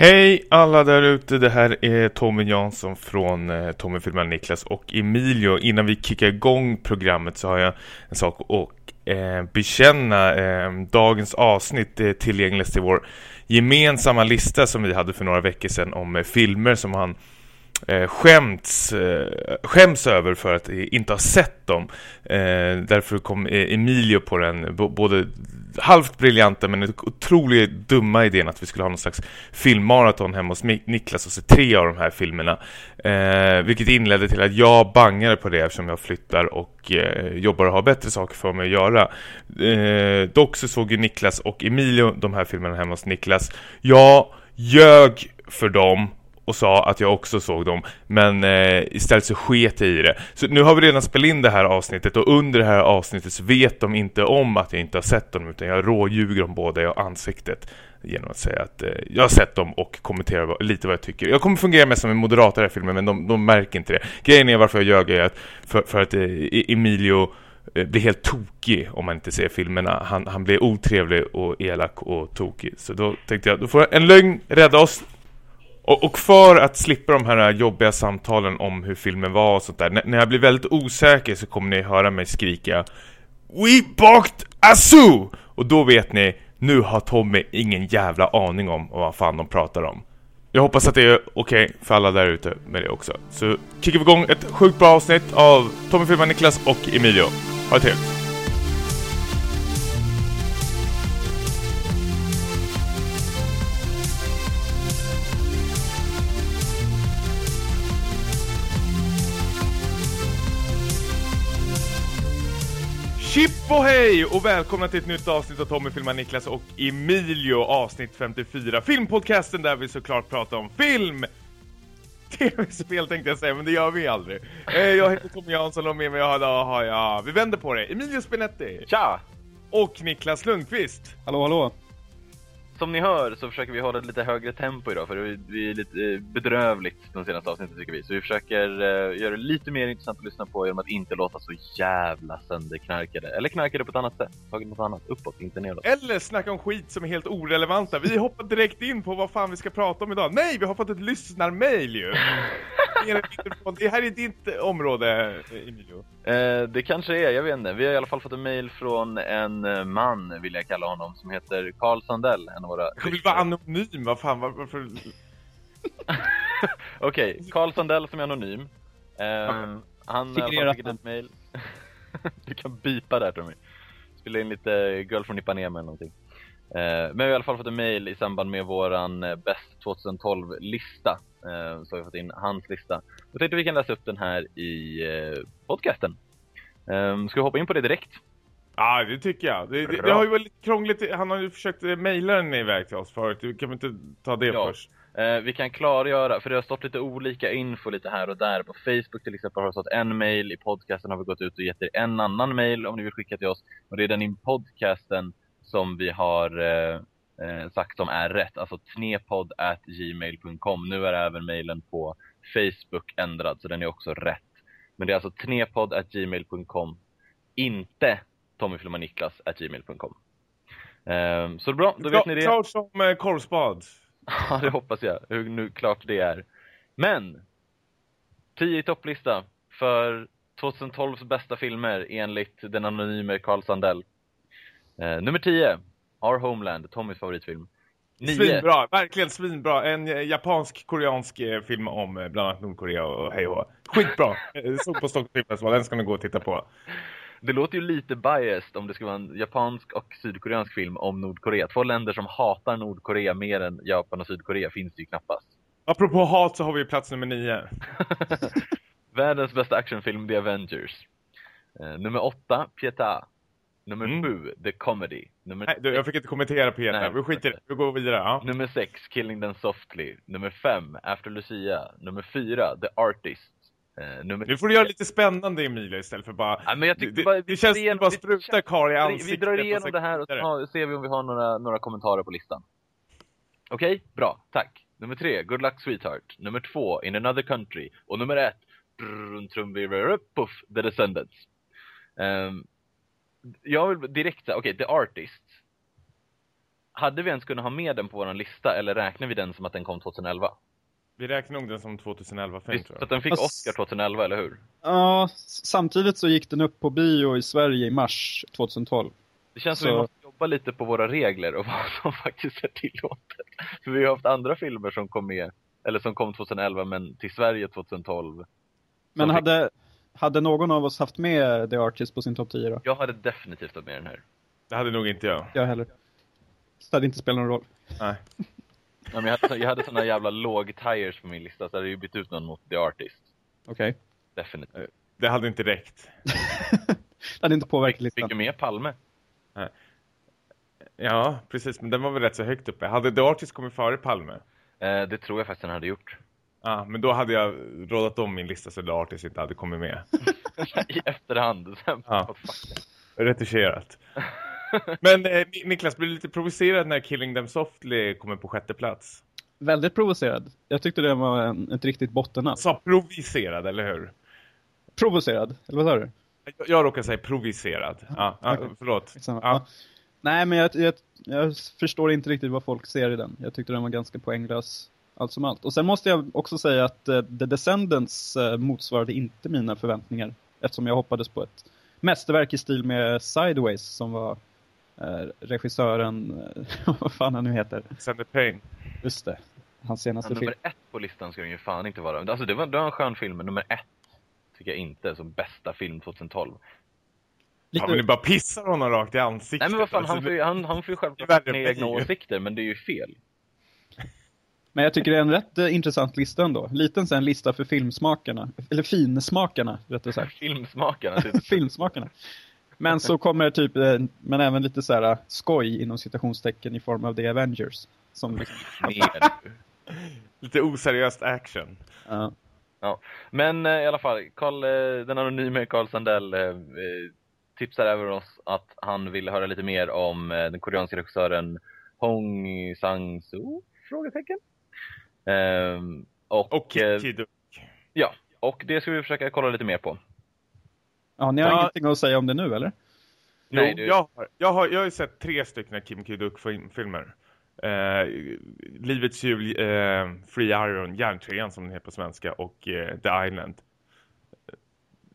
Hej alla där ute, det här är Tommy Jansson från eh, Tommy filmar Niklas och Emilio. Innan vi kickar igång programmet så har jag en sak att eh, bekänna. Eh, dagens avsnitt är tillgängligt till vår gemensamma lista som vi hade för några veckor sedan om eh, filmer som han eh, skämts, eh, skäms över för att eh, inte ha sett dem. Eh, därför kom eh, Emilio på den både halvt briljanta men otroligt dumma idén att vi skulle ha någon slags filmmaraton hemma hos Niklas och se tre av de här filmerna. Eh, vilket inledde till att jag bangade på det eftersom jag flyttar och eh, jobbar och har bättre saker för mig att göra. Eh, dock så såg ju Niklas och Emilio de här filmerna hemma hos Niklas. Jag ljög för dem och sa att jag också såg dem men eh, istället så sket jag i det. Så nu har vi redan spelat in det här avsnittet och under det här avsnittet så vet de inte om att jag inte har sett dem utan jag råljuger om båda i ansiktet genom att säga att eh, jag har sett dem och kommentera lite vad jag tycker. Jag kommer fungera mest som en moderat i den här filmen men de, de märker inte det. Grejen är varför jag ljög är att för, för att eh, e- Emilio eh, blir helt tokig om man inte ser filmerna. Han, han blir otrevlig och elak och tokig. Så då tänkte jag, då får en lögn rädda oss och, och, för att slippa de här jobbiga samtalen om hur filmen var och sånt där. När jag blir väldigt osäker så kommer ni höra mig skrika We balked Asu! Och då vet ni, nu har Tommy ingen jävla aning om vad fan de pratar om. Jag hoppas att det är okej okay för alla där ute med det också. Så kickar vi igång ett sjukt bra avsnitt av Tommy Filmar Niklas och Emilio. Ha det trevligt! Chip och hej! Och välkomna till ett nytt avsnitt av Tommy filmar Niklas och Emilio avsnitt 54 Filmpodcasten där vi såklart pratar om film. TV-spel tänkte jag säga, men det gör vi aldrig. Eh, Jag heter Tommy Jansson och med mig idag har jag, vi vänder på det, Emilio Spinetti. Tja! Och Niklas Lundqvist. Hallå hallå som ni hör så försöker vi hålla ett lite högre tempo idag för det är lite eh, bedrövligt de senaste avsnitten tycker vi. Så vi försöker uh, göra det lite mer intressant att lyssna på genom att inte låta så jävla sönderknarkade. Eller knarkade på ett annat sätt. Tagit något annat uppåt, inte neråt. Eller snacka om skit som är helt orelevanta. Vi hoppar direkt in på vad fan vi ska prata om idag. Nej, vi har fått ett lyssnarmail ju! det här är ditt område, Emilio. Eh, det kanske är, jag vet inte. Vi har i alla fall fått en mail från en eh, man, vill jag kalla honom, som heter Carl Sandell. En av våra jag vill vara anonym, vad fan, varför? Okej, okay, Carl Sandell som är anonym. Eh, han har skickat ett mail. du kan bipa där, Tommy. Spela in lite Girl from Ipanema eller någonting. Eh, men vi har i alla fall fått en mail i samband med våran Best 2012-lista. Eh, så har vi fått in hans lista. Jag tänkte vi kan läsa upp den här i eh, podcasten. Um, ska vi hoppa in på det direkt? Ja, det tycker jag. Det, det, det har ju varit lite krångligt. Han har ju försökt eh, mejla den iväg till oss förut. Kan vi inte ta det ja. först? Eh, vi kan klargöra, för det har stått lite olika info lite här och där. På Facebook till exempel har det stått en mail. I podcasten har vi gått ut och gett er en annan mail om ni vill skicka till oss. Och det är den i podcasten som vi har eh, eh sagt som är rätt. Alltså tnepodd.gmail.com. Nu är även mailen på Facebook ändrad, så den är också rätt. Men det är alltså tnepodd.gmail.com. Inte tommyfilmaniklas.gmail.com um, Så bra, då vet ni det. Klart som eh, korvspad. ja, det hoppas jag. Hur nu klart det är. Men, 10 i topplista för 2012s bästa filmer enligt den anonyme Carl Sandell. Uh, nummer 10, Our Homeland, Tommys favoritfilm. Nio. Svinbra, verkligen svinbra. En eh, japansk-koreansk eh, film om eh, bland annat Nordkorea och hej och Skitbra. Såg på Stockholm Filmfestival, den ska ni gå och titta på. Det låter ju lite biased om det ska vara en japansk och sydkoreansk film om Nordkorea. Två länder som hatar Nordkorea mer än Japan och Sydkorea finns det ju knappast. Apropå hat så har vi plats nummer nio. Världens bästa actionfilm, The Avengers. Nummer åtta, Pietà. Nummer mm. sju, The Comedy. Nummer Nej, du, jag fick inte kommentera Pietà. Vi skiter det. Vi går vidare. Ja. Nummer sex, Killing Them Softly. Nummer fem, After Lucia. Nummer fyra, The Artist. Uh, nummer nu får du göra lite spännande Emilia istället för bara... Ja, men jag det, bara, det känns som att bara spruta Kar i ansiktet. Vi drar igenom det här och så ser vi om vi har några, några kommentarer på listan. Okej, okay? bra. Tack. Nummer tre, Good Luck Sweetheart. Nummer två, In Another Country. Och nummer ett, brrr, puff, The Descendants. Um, jag vill direkt säga, okej, okay, The Artist. hade vi ens kunnat ha med den på vår lista eller räknar vi den som att den kom 2011? Vi räknar nog den som 2011 film tror jag. Att den fick Oscar 2011, eller hur? Ja, samtidigt så gick den upp på bio i Sverige i mars 2012. Det känns så... som att vi måste jobba lite på våra regler och vad som faktiskt är tillåtet. För vi har haft andra filmer som kom med, eller som kom 2011 men till Sverige 2012. Men hade, fick... hade någon av oss haft med The Artist på sin topp 10 då? Jag hade definitivt haft med den här. Det hade nog inte jag. Jag heller. Så det hade inte spelat någon roll. Nej. Ja, men jag hade, jag hade såna jävla låg tires på min lista så jag hade ju bytt ut någon mot The Artist. Okej. Okay. Definitivt. Det hade inte räckt. det hade inte påverkat listan. Fick ju med Palme. Nej. Ja, precis. Men den var väl rätt så högt uppe. Hade The Artist kommit före Palme? Eh, det tror jag faktiskt den hade gjort. Ja, men då hade jag rådat om min lista så The Artist inte hade kommit med. I efterhand. ja. Retuscherat. Men eh, Niklas, blir du lite provocerad när Killing Them Softly kommer på sjätte plats? Väldigt provocerad. Jag tyckte det var en, ett riktigt bottennapp. Sa provocerad, eller hur? Provocerad, eller vad sa du? Jag, jag råkar säga provocerad. Ja, ja okay. förlåt. Ja. Nej, men jag, jag, jag, förstår inte riktigt vad folk ser i den. Jag tyckte den var ganska poänglös allt som allt. Och sen måste jag också säga att uh, The Descendants uh, motsvarade inte mina förväntningar. Eftersom jag hoppades på ett mästerverk i stil med Sideways som var uh, regissören, vad fan han nu heter. Sander Payne. Just det. Hans senaste ja, film. Nummer ett på listan ska den ju fan inte vara. Alltså det var, det var en skön film, men nummer ett tycker jag inte som bästa film 2012. Lite... Ja, men ni bara pissar honom rakt i ansiktet. Nej, men vad fan, alltså, han, får ju, han, han får ju självklart sina egna åsikter, men det är ju fel. Men jag tycker det är en rätt uh, intressant lista ändå. Liten sen lista för filmsmakarna. Eller finsmakarna, rättare sagt. filmsmakarna. filmsmakarna. Men så kommer typ, uh, men även lite så här uh, skoj inom citationstecken i form av The Avengers. Som liksom... lite oseriöst action. Ja. Ja, men i alla fall, Carl, den anonyme Carl Sandell tipsar även oss att han vill höra lite mer om eh, den koreanska regissören Hong Sang-soo? Frågetecken. Ehm, och, och Kiduk. Ja, och det ska vi försöka kolla lite mer på. Ja, ni har ja. ingenting att säga om det nu, eller? Jo, Nej, du... jag, har, jag, har, jag har sett tre stycken Kim Kiduk-filmer. Eh, Livets jul, eh, Free Iron, Järntrean som den heter på svenska och eh, The Island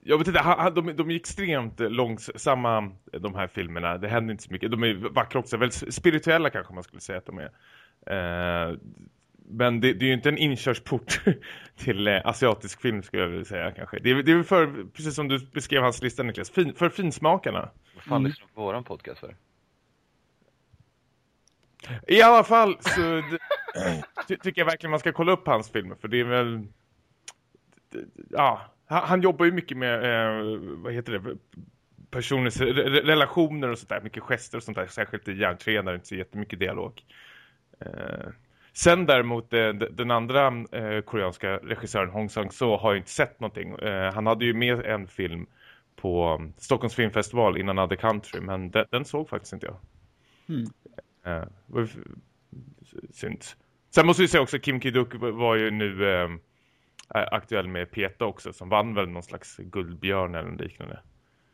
jag vet inte, de, de är extremt långsamma de här filmerna. Det händer inte så mycket. De är vackra också, väldigt spirituella kanske man skulle säga att de är. Eh, men det, det, är ju inte en inkörsport till eh, asiatisk film skulle jag vilja säga kanske. Det är, det är för, precis som du beskrev hans lista Niklas, fin, för finsmakarna. Vad fan mm. lyssnar på våran podcast för? I alla fall så ty, tycker jag verkligen man ska kolla upp hans filmer för det är väl ja, han, jobbar ju mycket med, eh, vad heter det, personers relationer och sånt där, mycket gester och sånt där, särskilt i det inte så jättemycket dialog. Eh, sen däremot eh, den andra eh, koreanska regissören Hong Sang-soo har jag inte sett någonting. Eh, han hade ju med en film på Stockholms filmfestival innan Other Country, men den, den såg faktiskt inte jag. Mm. Eh, synd. Sen måste vi säga också Kim Ki-duk var ju nu eh, aktuell med Peta också som vann väl någon slags guldbjörn eller liknande.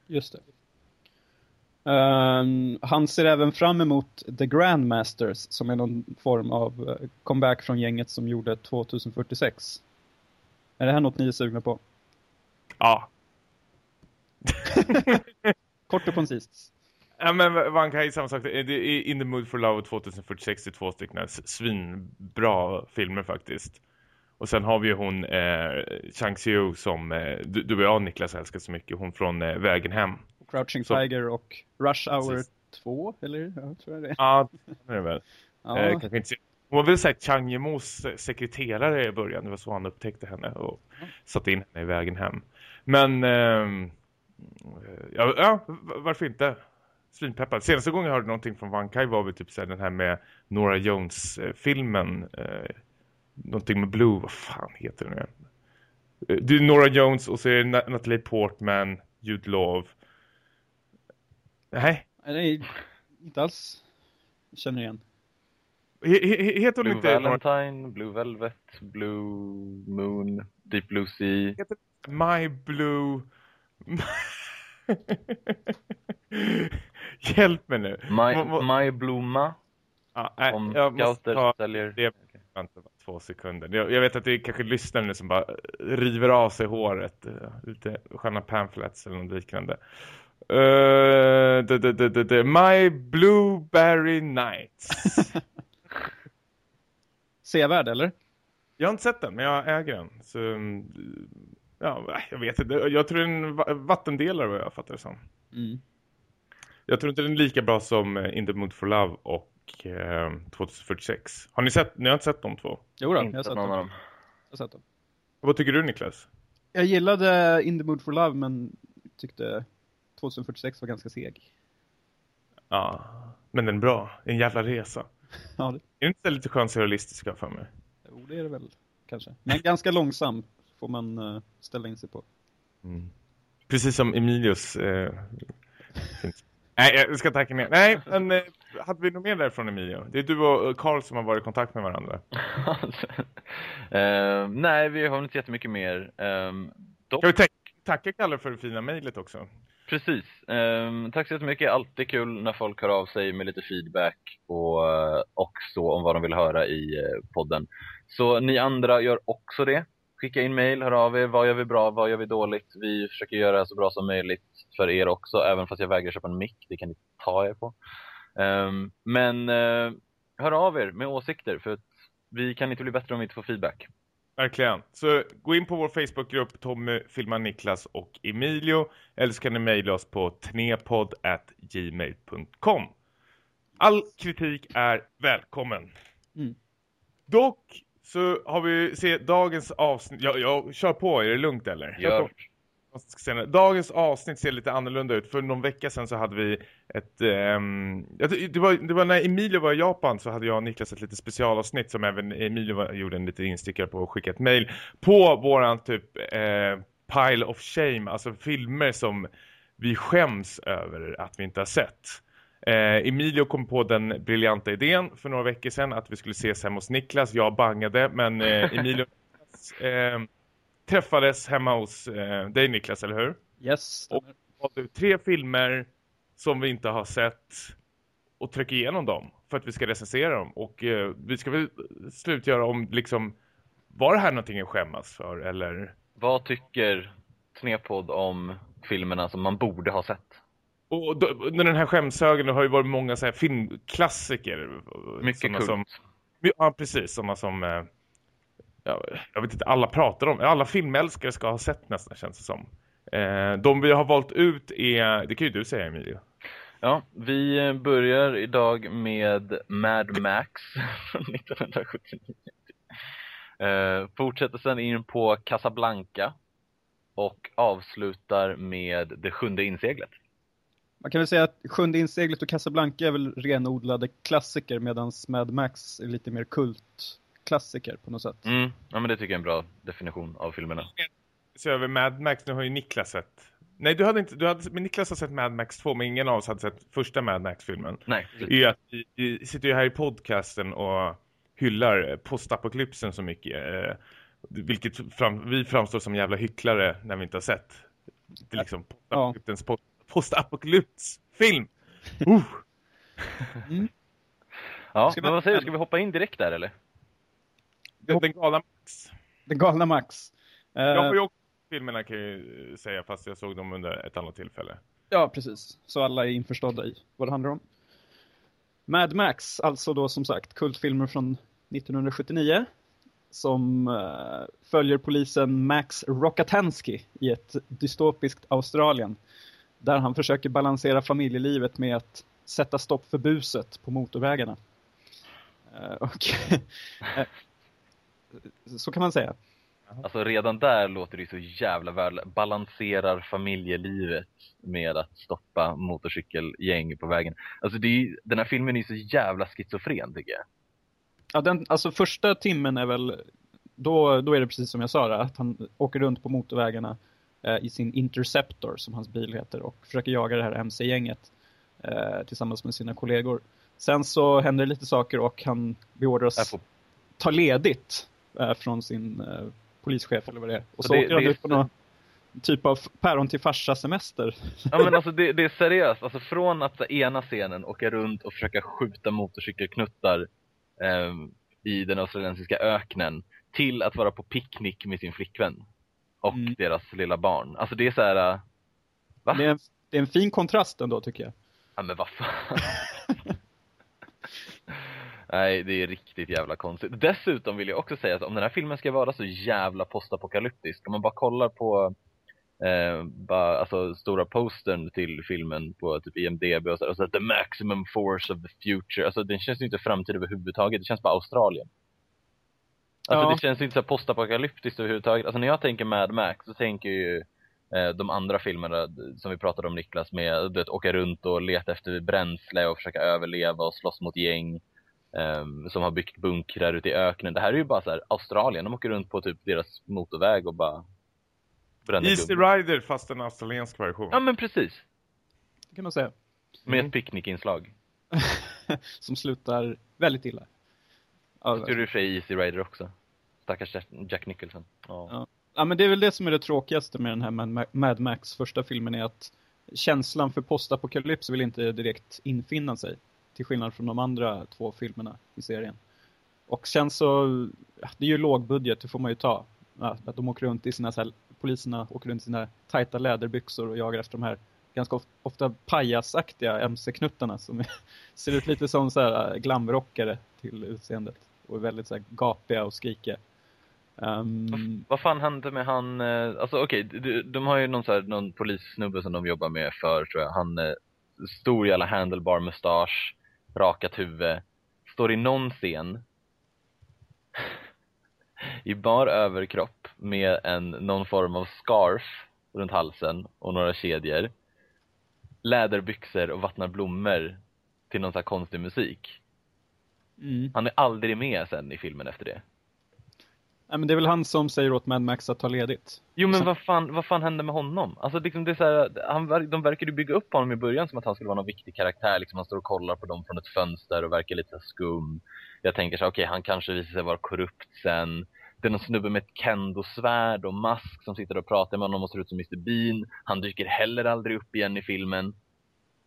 Just det. Um, han ser även fram emot The Grandmasters som är någon form av uh, comeback från gänget som gjorde 2046. Är det här något ni är sugna på? Ja. Kort och koncist. Ja men man kan ju samma sak. In the Mood for Love 2046 är två stycken svinbra filmer faktiskt. Och sen har vi ju hon eh, Chang Xiu som eh, du, du och jag Niklas älskar så mycket. Hon från eh, Vägen hem. Crouching så. Tiger och Rush Hour 2, eller? Ja, tror jag det. Ja, det är det väl. Ja. Eh, kanske inte hon var väl såhär Chang Yimos sekreterare i början. Det var så han upptäckte henne och mm. satte in henne i vägen hem. Men eh, ja, ja, varför inte? Svinpeppad. Senaste gången jag hörde någonting från Vankai var väl typ så den här med Nora Jones-filmen eh, någonting med Blue, vad fan heter den nu? Eh, det är Nora Jones och så är det Natalie Portman, Jude Law. Nej. Nej, inte alls. Jag känner igen. heter Blue inte Valentine. Blue Velvet, Blue Moon, Deep Blue Sea. Heter My Blue... Hjälp mig nu. My, My Blomma. Ja, nej, Om jag måste ta säljer... det. Vänta bara två sekunder. Jag, jag vet att det är kanske lyssnare nu som bara river av sig håret. eh, Lite sköna pamphlets eller något liknande. Uh, the, the, the, the, the, My Blueberry Nights. Sevärd, eller? jag har inte sett den, men jag äger den. Så, mm, ja, jag vet inte. Jag tror det är en va- vattendelare vad jag fattar det som. Mm. Jag tror inte den är lika bra som eh, In the Mood for Love och eh, 2046. Har ni sett? Ni har inte sett de två? Jo då, jag har sett dem. Jag har sett dem. Vad tycker du Niklas? Jag gillade In the Mood for Love, men tyckte 2046 var ganska seg. Ja, men den är bra. En jävla resa. Ja, det, Är det inte lite skönt surrealistiska för mig? jo, det är det väl kanske. Men ganska långsam får man eh, ställa in sig på. Mm. Precis som Emilius. Eh, finns. Nej, jag ska tacka ner. Nej, men eh, hade vi något mer där från Emilio? Det är du och Carl som har varit i kontakt med varandra. Eh, nej, vi har inte jättemycket mer. Um, dock, Kan vi ta- tacka Kalle för det fina mejlet också? Precis. Um, tack så jättemycket. Alltid kul när folk hör av sig med lite feedback och eh, också om vad de vill höra i eh, podden. Så ni andra gör också det. Skicka in mail, hör av er. Vad gör vi bra? Vad gör vi dåligt? Vi försöker göra så bra som möjligt för er också, även fast jag vägrar köpa en mick. Det kan ni ta er på. Um, men uh, hör av er med åsikter, för att vi kan inte bli bättre om vi inte får feedback. Verkligen. Så gå in på vår Facebookgrupp Tommy, Filma, Niklas och Emilio. Eller så kan ni mejla oss på tnepod.gmail.com All kritik är välkommen. Mm. Dock så har vi se dagens avsnitt. Jag, jag kör på, är det lugnt eller? Gör. Dagens avsnitt ser lite annorlunda ut. För någon vecka sedan så hade vi ett... Um, det, var, det var när Emilio var i Japan så hade jag och Niklas ett lite specialavsnitt som även Emilio var, gjorde en liten instickare på och skickade ett mail på våran typ eh, pile of shame. Alltså filmer som vi skäms över att vi inte har sett. Eh, Emilio kom på den briljanta idén för några veckor sedan att vi skulle ses hemma hos Niklas. Jag bangade men eh, Emilio eh, träffades hemma hos eh, dig Niklas, eller hur? Yes. Och valde tre filmer som vi inte har sett och trycka igenom dem för att vi ska recensera dem. Och eh, vi ska väl slutgöra om liksom, var det här någonting att skämmas för eller... Vad tycker Snedpodd om filmerna som man borde ha sett? Och då, under den här skämshögen har ju varit många så här filmklassiker. Mycket kult. Som, ja, precis. Sådana som... Eh, ja, jag vet inte, alla pratar om. Alla filmälskare ska ha sett nästan, känns det som. Eh, de vi har valt ut är... Det kan ju du säga, Emilio. Ja, vi börjar idag med Mad Max från 1979. Eh, fortsätter sen in på Casablanca och avslutar med Det sjunde inseglet. Man kan väl säga att Sjunde inseglet och Casablanca är väl renodlade klassiker medan Mad Max är lite mer kultklassiker på något sätt. Mm, ja men det tycker jag är en bra definition av filmerna. Så över Mad Max, nu har ju Niklas sett. Nej, du hade inte, du hade, men Niklas har sett Mad Max 2, men ingen av oss hade sett första Mad Max-filmen. Nej, är att vi, vi sitter ju här i podcasten och hyllar postapokalypsen så mycket. Eh, vilket fram, vi framstår som jävla hycklare när vi inte har sett. Det är liksom postapokalypsens post, postapokalypsfilm. Uh. ja, Ska men vad säger du? Ska vi hoppa in direkt där eller? Den, den galna Max. Den galna Max. Eh, Jag har ju också sett filmerna kan jag ju säga, fast jag såg dem under ett annat tillfälle. Ja, precis. Så alla är införstådda i vad det handlar om. Mad Max, alltså då som sagt kultfilmer från 1979 som eh, följer polisen Max Rockatansky i ett dystopiskt Australien där han försöker balansera familjelivet med att sätta stopp för buset på motorvägarna. Eh, och eh, så kan man säga. Alltså redan där låter det ju så jävla väl. Balanserar familjelivet med att stoppa motorcykelgäng på vägen. Alltså ju, den här filmen är ju så jävla schizofren tycker jag. Ja, den, alltså första timmen är väl, då, då är det precis som jag sa, att han åker runt på motorvägarna eh, i sin Interceptor, som hans bil heter, och försöker jaga det här MC-gänget eh, tillsammans med sina kollegor. Sen så händer det lite saker och han beordras ta ledigt från sin eh, polischef eller vad det är. Och så det- åker han ut på några typ av päron till farsa semester. Ja men alltså det, det, är seriöst, alltså från att ena scenen åka runt och försöka skjuta motorcykelknuttar eh, i den australiensiska öknen till att vara på picknick med sin flickvän och mm. deras lilla barn. Alltså det är så här, uh, va? Det är, en, det är en fin kontrast ändå tycker jag. Ja men vad fan. Nej, det är riktigt jävla konstigt. Dessutom vill jag också säga att om den här filmen ska vara så jävla postapokalyptisk, om man bara kollar på eh, bara, alltså, stora postern till filmen på typ IMDB och så, och så the maximum force of the future. Alltså den känns ju inte framtid överhuvudtaget, det känns bara Australien. Alltså ja. det känns inte så postapokalyptiskt överhuvudtaget. Alltså när jag tänker Mad Max så tänker jag ju eh, de andra filmerna som vi pratade om Niklas med, du vet, åka runt och leta efter bränsle och försöka överleva och slåss mot gäng um, som har byggt bunkrar ute i öknen. Det här är ju bara så här, Australien, de åker runt på typ deras motorväg och bara bränner Easy gubben. Rider fast en australiensk version. Ja men precis. Det kan man säga. Med mm. ett picknickinslag. som slutar väldigt illa. Ja, så tror du för Easy Rider också. Stackars Jack Nicholson. Ja. ja. Ja. men det är väl det som är det tråkigaste med den här Mad Max första filmen är att känslan för postapokalyps vill inte direkt infinna sig. Till skillnad från de andra två filmerna i serien. Och sen så, det är ju lågbudget, det får man ju ta. Att de åker runt i sina, så här, poliserna åker runt i sina tajta läderbyxor och jagar efter de här ganska ofta pajasaktiga MC-knuttarna som ser ut lite som så här äh, glamrockare till utseendet. Och är väldigt så här gapiga och skrikiga. Um... Vad fan hände med han, eh, alltså okej, okay, de, de, har ju någon, så här, någon polissnubbe som de jobbar med för tror jag, han eh, stor jävla handlebar mustasch, rakat huvud, står i någon scen i bar överkropp med en, någon form av scarf runt halsen och några kedjor, läderbyxor och vattnar blommor till någon sån här konstig musik. Mm. Han är aldrig med sen i filmen efter det. Nej, men det är väl han som säger åt Mad Max att ta ledigt. Jo, men vad, fan, vad fan hände med honom? Alltså, liksom, det är så här, han, de verkade bygga upp honom i början som att han skulle vara någon viktig karaktär. Liksom, han står och kollar på dem från ett fönster och verkar lite skum. Jag tänker så okej, okay, han kanske visar sig vara korrupt sen. Det är någon snubbe med ett kendo-svärd och mask som sitter och pratar med honom och ser ut som Mr. Bean. Han dyker heller aldrig upp igen i filmen.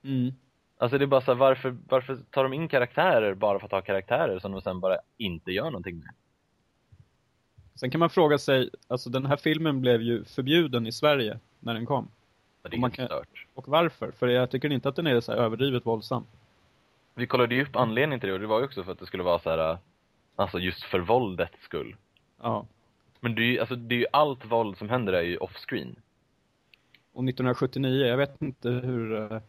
Mm. Alltså det är bara så här, varför, varför tar de in karaktärer bara för att ha karaktärer som de sen bara inte gör någonting med? Sen kan man fråga sig, alltså den här filmen blev ju förbjuden i Sverige när den kom. Ja, det är och, kan, stört. och varför? För jag tycker inte att den är så överdrivet våldsam. Vi kollade ju upp anledningen till det och det var ju också för att det skulle vara så här, alltså just för våldets skull. Ja. Men det är ju, alltså det är ju allt våld som händer är ju offscreen. Och 1979, jag vet inte hur, eh,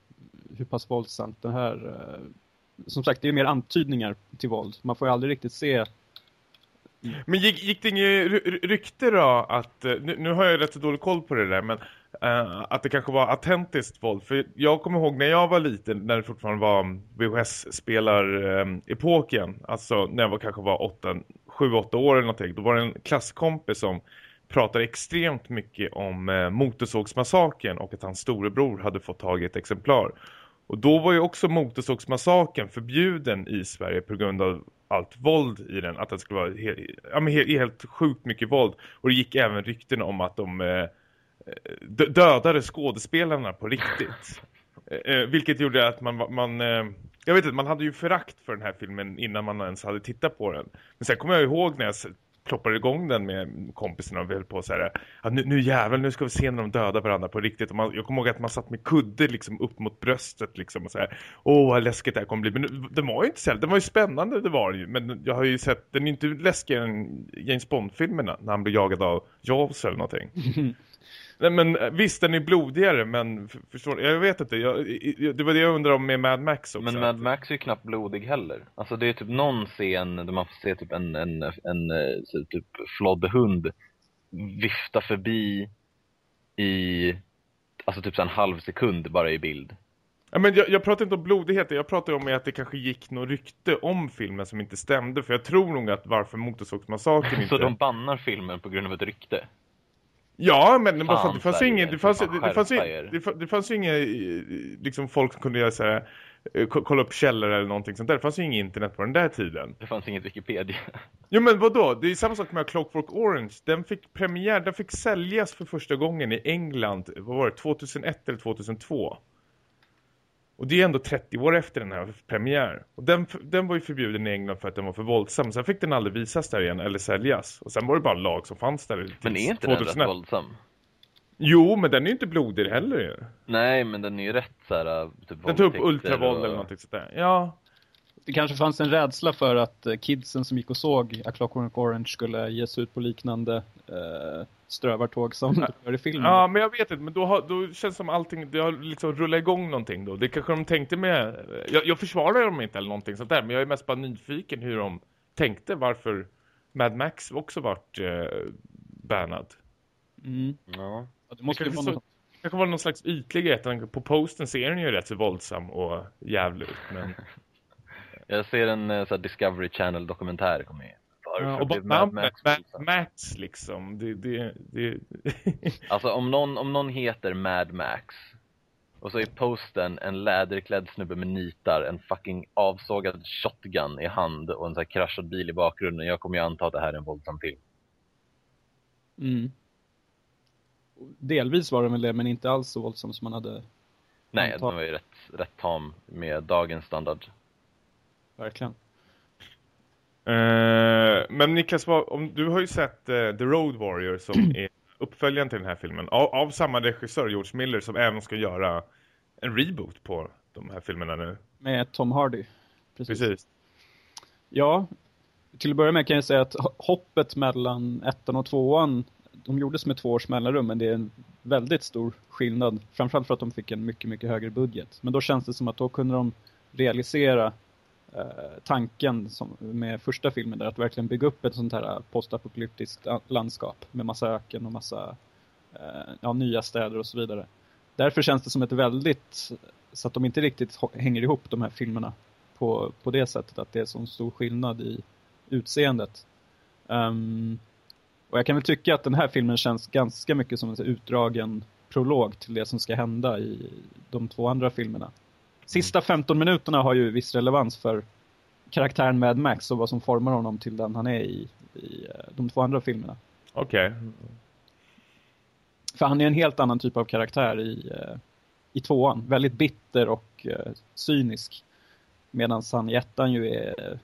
hur pass våldsamt det här... Eh, som sagt, det är mer antydningar till våld. Man får ju aldrig riktigt se Mm. men gick, gick det inget rykte då att, eh, nu, nu har jag rätt så dålig koll på det där, men uh, att det kanske var autentiskt våld? För jag kommer ihåg när jag var liten, när det fortfarande var mm, VHS-spelar-epoken, eh, um, alltså när jag var, kanske var 7-8 år eller någonting, då var det en klasskompis som pratade extremt mycket om uh, motorsågsmassaken och att hans storebror hade fått tag i ett exemplar. Och då var ju också motorsågsmassaken förbjuden i Sverige på grund av allt våld i den. Att det skulle vara helt, ja, men helt, helt sjukt mycket våld. Och det gick även rykten om att de eh, eh dödade skådespelarna på riktigt. Eh, eh, vilket gjorde att man... man eh, jag vet inte, man hade ju förakt för den här filmen innan man ens hade tittat på den. Men sen kommer jag ihåg när jag ploppade igång den med kompisarna och vi höll på så här, att nu, nu jävel, nu ska vi se när de dödar varandra på riktigt. Och man, jag kommer ihåg att man satt med kudde liksom upp mot bröstet liksom och så här, åh vad läskigt det här kommer bli. Men det var ju inte så det var ju spännande det var ju. Men jag har ju sett, den är inte läskigare än James Bond-filmerna när han blir jagad av Jaws eller någonting. Nej, men eh, visst, den är blodigare, men förstår Jag vet inte, jag, det var det jag undrar om med Mad Max också. Men Mad Max är ju knappt blodig heller. Alltså det är typ någon scen där man får se typ en, en, en, eh, typ floddhund vifta förbi i, alltså typ så en halv sekund bara i bild. Ja, men jag, jag pratar inte om blodighet, jag pratar om att det kanske gick något rykte om filmen som inte stämde. För jag tror nog att varför Motorsågsmassakern inte... Så de bannar filmen på grund av ett rykte? Ja, men det, fanns, det fanns ju ingen det fanns, det, fanns, det, fanns, det ju inga liksom folk som kunde göra så här eh, kolla upp källor eller någonting sånt där. Det fanns ju inget internet på den där tiden. Det fanns inget Wikipedia. Jo men vad då? Det är samma sak med Clockwork Orange. Den fick premiär, den fick säljas för första gången i England, vad var det, 2001 eller 2002. Och det är ändå 30 år efter den här premiär. Och den, den var ju förbjuden i England för att den var för våldsam. Sen fick den aldrig visas där igen eller säljas. Och sen var det bara lag som fanns där. Men är inte 2001. den rätt våldsam? Jo, men den är ju inte blodig heller ju. Nej, men den är ju rätt så här, typ Den tar upp ultravåld och... eller någonting sådär. Ja. Det kanske fanns en rädsla för att eh, kidsen som gick och såg A Clockwork Orange skulle ge sig ut på liknande eh, strövartåg som det gör i filmen. Ja, men jag vet inte. Men då, har, då känns det som allting, det har liksom rullat igång någonting då. Det kanske de tänkte med... Jag, jag försvarar dem inte eller någonting sånt där. Men jag är mest bara nyfiken hur de tänkte varför Mad Max också varit eh, bannad. Mm. Ja. Det måste det kanske, vara något... kanske var någon slags ytlighet. På posten ser den ju rätt så våldsam och jävlig ut. Men... Jag ser en eh, så Discovery Channel dokumentär kommer in. Ja, och bara Mad Max, Mad Max liksom. Det, det, det... alltså om någon, om någon heter Mad Max och så är posten en läderklädd snubbe med nitar, en fucking avsågad shotgun i hand och en så här kraschad bil i bakgrunden. Jag kommer ju anta att det här är en våldsam film. Mm delvis var den väl det, men inte alls så våldsam som man hade Nej, den var ju rätt, rätt tam med dagens standard. Verkligen. Uh, men Niklas, om, du har ju sett uh, The Road Warrior som är uppföljaren till den här filmen. Av, av, samma regissör, George Miller, som även ska göra en reboot på de här filmerna nu. Med Tom Hardy. Precis. Precis. Ja, till att börja med kan jag säga att hoppet mellan ettan och tvåan de gjordes med två års mellanrum men det är en väldigt stor skillnad. Framförallt för att de fick en mycket, mycket högre budget. Men då känns det som att då kunde de realisera Eh, tanken som, med första filmen där att verkligen bygga upp ett sånt här eh, postapokalyptiskt eh, landskap med massa öken och massa ja, nya städer och så vidare. Därför känns det som ett väldigt, så att de inte riktigt hänger ihop de här filmerna på, på det sättet att det är så stor skillnad i utseendet. Um, och jag kan väl tycka att den här filmen känns ganska mycket som en utdragen prolog till det som ska hända i de två andra filmerna. Sista 15 mm. minuterna har ju viss relevans för karaktären Mad Max och vad som formar honom till den han är i, i eh, de två andra filmerna. Okej. Okay. För han är en helt annan typ av karaktär i, eh, i tvåan. Väldigt bitter och uh, cynisk. Medan han i ettan ju är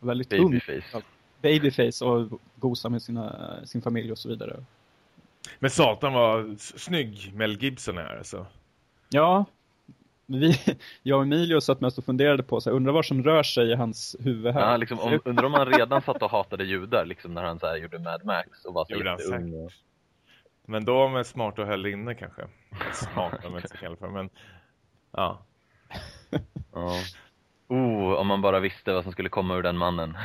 väldigt Babyface. ung babyface och gosa med sina, sin familj och så vidare. Men Satan var snygg Mel Gibson här alltså. Ja, vi, jag och Emilio satt mest och funderade på så här, undrar vad som rör sig i hans huvud här. Ja, liksom, om, undrar om han redan satt och hatade judar liksom när han så här, gjorde Mad Max och var så ung. Och... Men då med smart och höll inne kanske. Smart, om inte så för, men ja. ja. Oh, om man bara visste vad som skulle komma ur den mannen.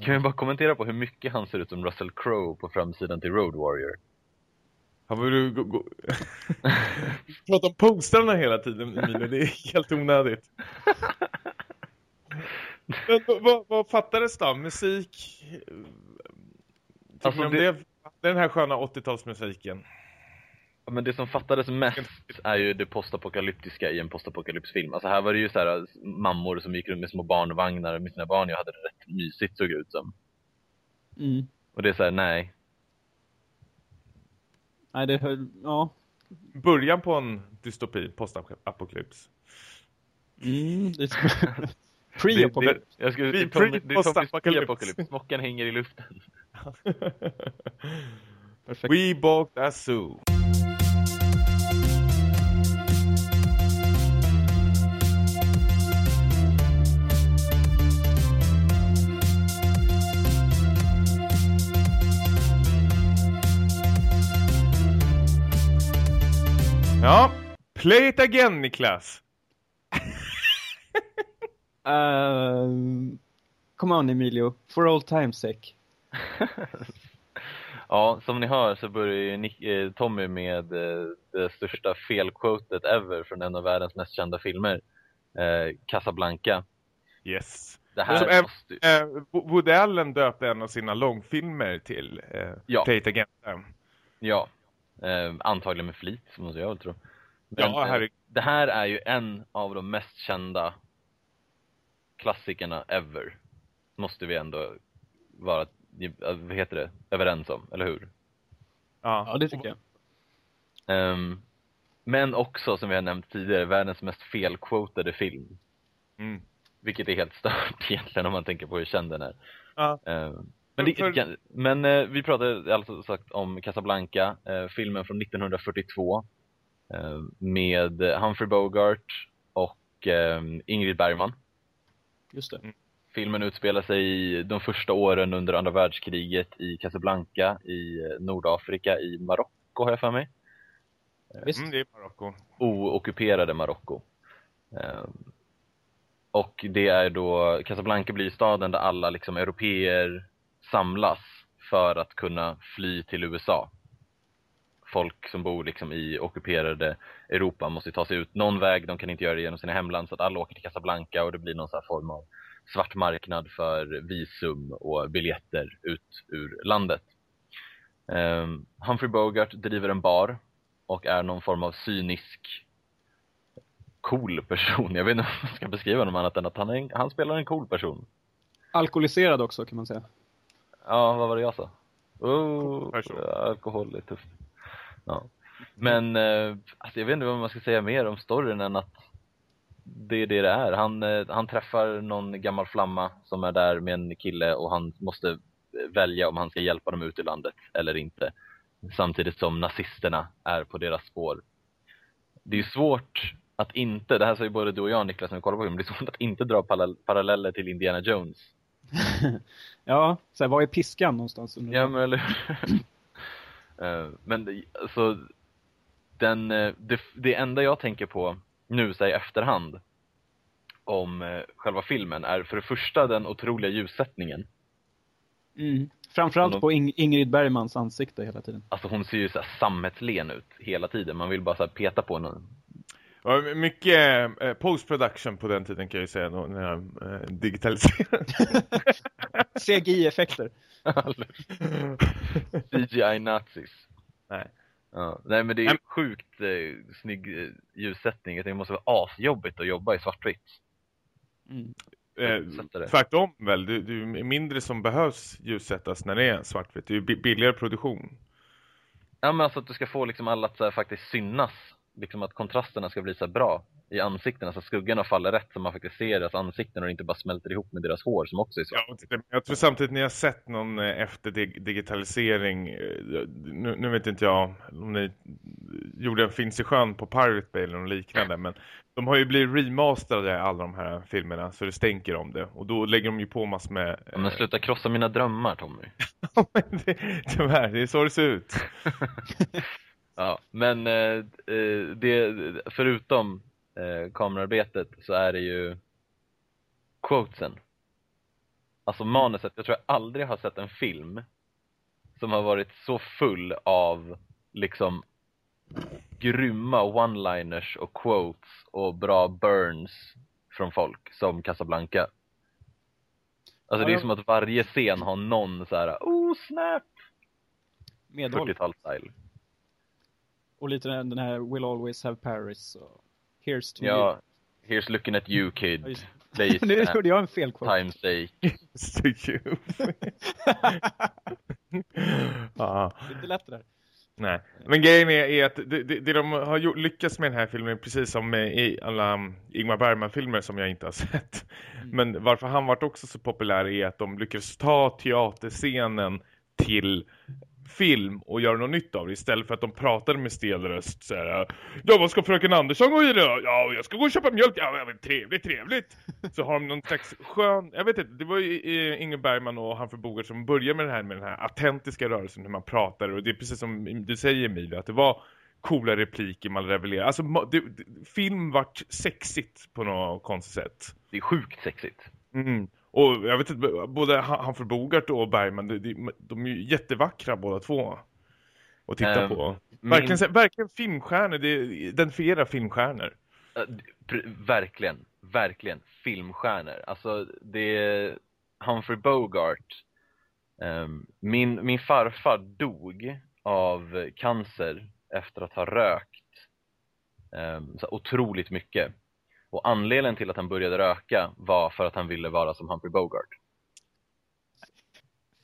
Kan vi bara kommentera på hur mycket han ser ut som Russell Crowe på framsidan till Road Warrior? Han vill du gå... gå... prata om posterna hela tiden, Emilio. Det är helt onödigt. Men, vad, vad fattades då? Musik? Alltså, det... det... Den här sköna 80-talsmusiken men det som fattades mest är ju det postapokalyptiska i en postapokalypsfilm. Alltså här var det ju så här mammor som gick runt med små barnvagnar med sina barn. Jag hade det rätt mysigt såg ut som. Mm. Och det är så här, nej. Nej, det höll, ja. Början på en dystopi, postapokalyps. Mm, det är Pre-apokalyps. Jag skulle säga, pre, det är som pre-apokalyps. Smockan hänger i luften. Perfekt. We bought a zoo. Ja, play it again Niklas. uh, come on Emilio, for old time's sake. ja, som ni hör så börjar ju Nick, eh, Tommy med eh, det största felquotet ever från en av världens mest kända filmer. Eh, Casablanca. Yes. Det här som måste... eh, Woody Allen döpte en av sina långfilmer till eh, ja. Play It Again. Ja, Eh, antagligen med flit, måste jag väl tro. Men, ja, herregud. det här är ju en av de mest kända klassikerna ever. Måste vi ändå vara, vad heter det, överens om, eller hur? Ja, ja det tycker jag. Um, men också, som vi har nämnt tidigare, världens mest felquotade film. Mm. Vilket är helt stört egentligen om man tänker på hur känd den är. Ja. Um, men, det, för... men uh, vi pratade alltså sagt om Casablanca, uh, filmen från 1942 uh, med Humphrey Bogart och Ingrid Bergman. Just det. Mm. Filmen utspelar sig i de första åren under andra världskriget i Casablanca i Nordafrika, i Marocko har jag för mig. Visst. Mm, det är Marocko. Oockuperade Marocko. Och det är då, Casablanca blir staden där alla liksom europeer samlas för att kunna fly till USA. Folk som bor liksom i ockuperade Europa måste ta sig ut någon väg, de kan inte göra det genom sina hemland så att alla åker till Casablanca och det blir någon form av svart marknad för visum och biljetter ut ur landet. Um, Humphrey Bogart driver en bar och är någon form av cynisk cool person. Jag vet inte hur man ska beskriva honom annat än att han, är, han spelar en cool person. Alkoholiserad också kan man säga. Ja, vad var det jag sa? Oh, alkohol är tufft. Ja. Men eh, alltså jag vet inte vad man ska säga mer om storyn än att det är det det är. Han, eh, han träffar någon gammal flamma som är där med en kille och han måste välja om han ska hjälpa dem ut ur landet eller inte. Samtidigt som nazisterna är på deras spår. Det är svårt att inte, det här säger både du och jag Niklas när vi kollar på filmen, det är svårt att inte dra paralleller till Indiana Jones. Ja, så här, var är piskan någonstans? Ja, men eller uh, Men så alltså, den, eh, det, det enda jag tänker på nu så i efterhand om uh, själva filmen är för det första den otroliga ljussättningen. Mm. Framförallt de, på Ing Ingrid Bergmans ansikte hela tiden. Alltså hon ser ju så här sammetslen ut hela tiden. Man vill bara så peta på henne mycket eh, post-production på den tiden kan jag ju säga. När jag eh, digitaliserade. CGI-effekter. CGI-nazis. Nej. Ja, nej men det är sjukt eh, snygg eh, ljussättning. Jag det måste vara asjobbigt att jobba i svartvitt. Mm. Eh, tvärtom väl, det, det är mindre som behövs ljussättas när det är svartvitt. Det är billigare produktion. Ja men alltså att du ska få liksom alla att faktiskt synas liksom att kontrasterna ska bli så bra i ansiktena så att skuggorna faller rätt så man faktiskt ser deras ansikten och inte bara smälter ihop med deras hår som också är så. Ja, jag tror samtidigt när jag sett någon eh, efter digitalisering eh, nu, nu, vet inte jag om ni gjorde en Finns i sjön på Pirate Bay eller något liknande men de har ju blivit remasterade alla de här filmerna så det stänker om det och då lägger de ju på massor med... Ja, men sluta krossa mina drömmar Tommy. det, tyvärr, det är så det ser ut. Ja, men eh, eh, det, förutom eh, kamerarbetet så är det ju quotesen. Alltså manuset, jag tror jag aldrig har sett en film som har varit så full av liksom grymma one-liners och quotes och bra burns från folk som Casablanca. Alltså det är som att varje scen har någon så här, oh snap! Medhåll. 40-tals-style. Och lite den här Will Always Have Paris och Here's to ja, you. Here's looking at you kid. Nu gjorde jag en fel quote. Time sake. to you. är inte lätt det där. Nej, men grejen är, är att det, det, det, de har gjort, lyckats med den här filmen precis som i alla Ingmar Bergman-filmer som jag inte har sett. Mm. Men varför han varit också så populär är att de lyckas ta teaterscenen till film och göra något nytt av det istället för att de pratade med stel röst så här, Ja, vad ska fröken Andersson gå i då? Ja, jag ska gå och köpa mjölk. Ja, men trevligt, trevligt. Så har de någon slags skön, jag vet inte, det var ju Inge Bergman och han Bogart som började med det här med den här autentiska rörelsen hur man pratar och det är precis som du säger Emilia att det var coola repliker man revelerar. Alltså det, det, film vart sexigt på något konstigt sätt. Det är sjukt sexigt. Mm. Och jag vet inte, både Hanford Bogart och Bergman, de, de är ju jättevackra båda två att titta um, på. Verkligen, min... verkligen filmstjärnor, det identifierar filmstjärnor. Uh, verkligen, verkligen filmstjärnor. Alltså det Humphrey Bogart. Um, min, min farfar dog av cancer efter att ha rökt eh, så otroligt mycket. Och anledningen till att han började röka var för att han ville vara som Humphrey Bogart.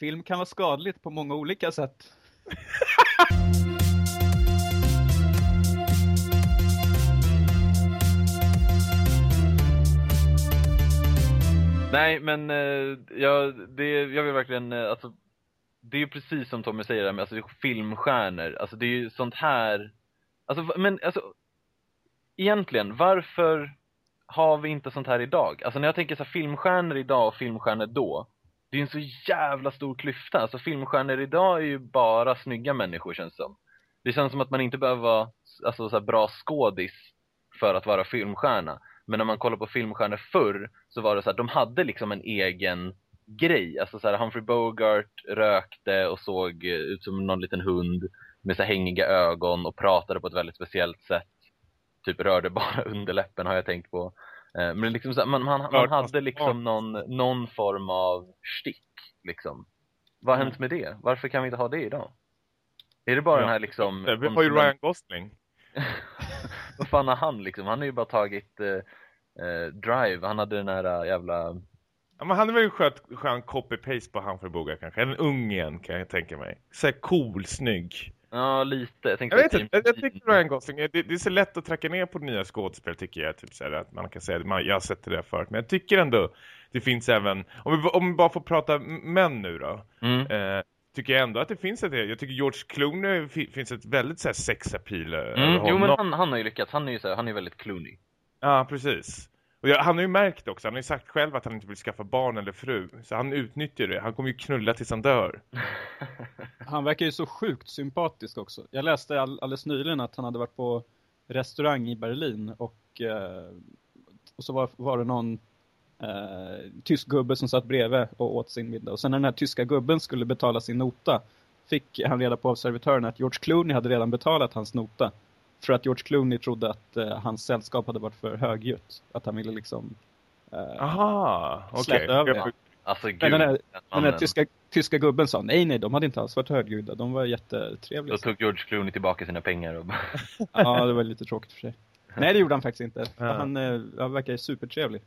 Film kan vara skadligt på många olika sätt. Nej, men eh, jag, det, jag vill verkligen, eh, alltså det är ju precis som Tommy säger, med, alltså filmstjärnor, alltså det är ju sånt här, alltså men alltså egentligen, varför har vi inte sånt här idag? Alltså när jag tänker så här, filmstjärnor idag och filmstjärnor då, det är en så jävla stor klyfta, alltså filmstjärnor idag är ju bara snygga människor känns det som. Det känns som att man inte behöver vara, alltså så bra skådis för att vara filmstjärna. Men när man kollar på filmstjärnor förr så var det så här, de hade liksom en egen grej. Alltså så här, Humphrey Bogart rökte och såg ut som någon liten hund med så hängiga ögon och pratade på ett väldigt speciellt sätt. Typ rörde bara underläppen har jag tänkt på. Eh, men liksom så här, man, man, man hade liksom någon, någon form av stick liksom. Vad har hänt med det? Varför kan vi inte ha det idag? Är det bara ja. den här liksom... Vi har ju Ryan Gosling. Vad fan har han liksom? Han har ju bara tagit eh, eh, Drive. Han hade den här äh, jävla... Ja, men han är väl en skön, copy-paste på han för Boga kanske. En ung igen kan jag tänka mig. Så cool, snygg. Ja, lite. Jag, jag vet inte, jag, jag tycker Ryan Gosling, det, det är så lätt att tracka ner på nya skådespel tycker jag. Typ så här, att man kan säga, man, jag har sett det där förut. Men jag tycker ändå, det finns även, om vi, om vi bara får prata män nu då. Mm. Eh, tycker jag ändå att det finns ett, jag tycker George Clooney finns ett väldigt så här sexappeal mm, Jo men han, han har ju lyckats, han är ju så här, han är väldigt Clooney. Ja, precis. Och jag, han har ju märkt också, han har ju sagt själv att han inte vill skaffa barn eller fru. Så han utnyttjar det, han kommer ju knulla tills han dör. han verkar ju så sjukt sympatisk också. Jag läste all, alldeles nyligen att han hade varit på restaurang i Berlin och, eh, och så var, var det någon eh, tysk gubbe som satt bredvid och åt sin middag. Och sen när den här tyska gubben skulle betala sin nota fick han reda på av servitören att George Clooney hade redan betalat hans nota. För att George Clooney trodde att eh, hans sällskap hade varit för högljutt. Att han ville liksom eh, Aha. Okay. Ja. Alltså gud. Men den här, den här tyska, tyska gubben sa nej, nej, de hade inte alls varit högljudda. De var jättetrevliga. Då tog George Clooney tillbaka sina pengar. Och... ja, det var lite tråkigt för sig. Nej, det gjorde han faktiskt inte. Ja. Han, eh, han verkar supertrevlig.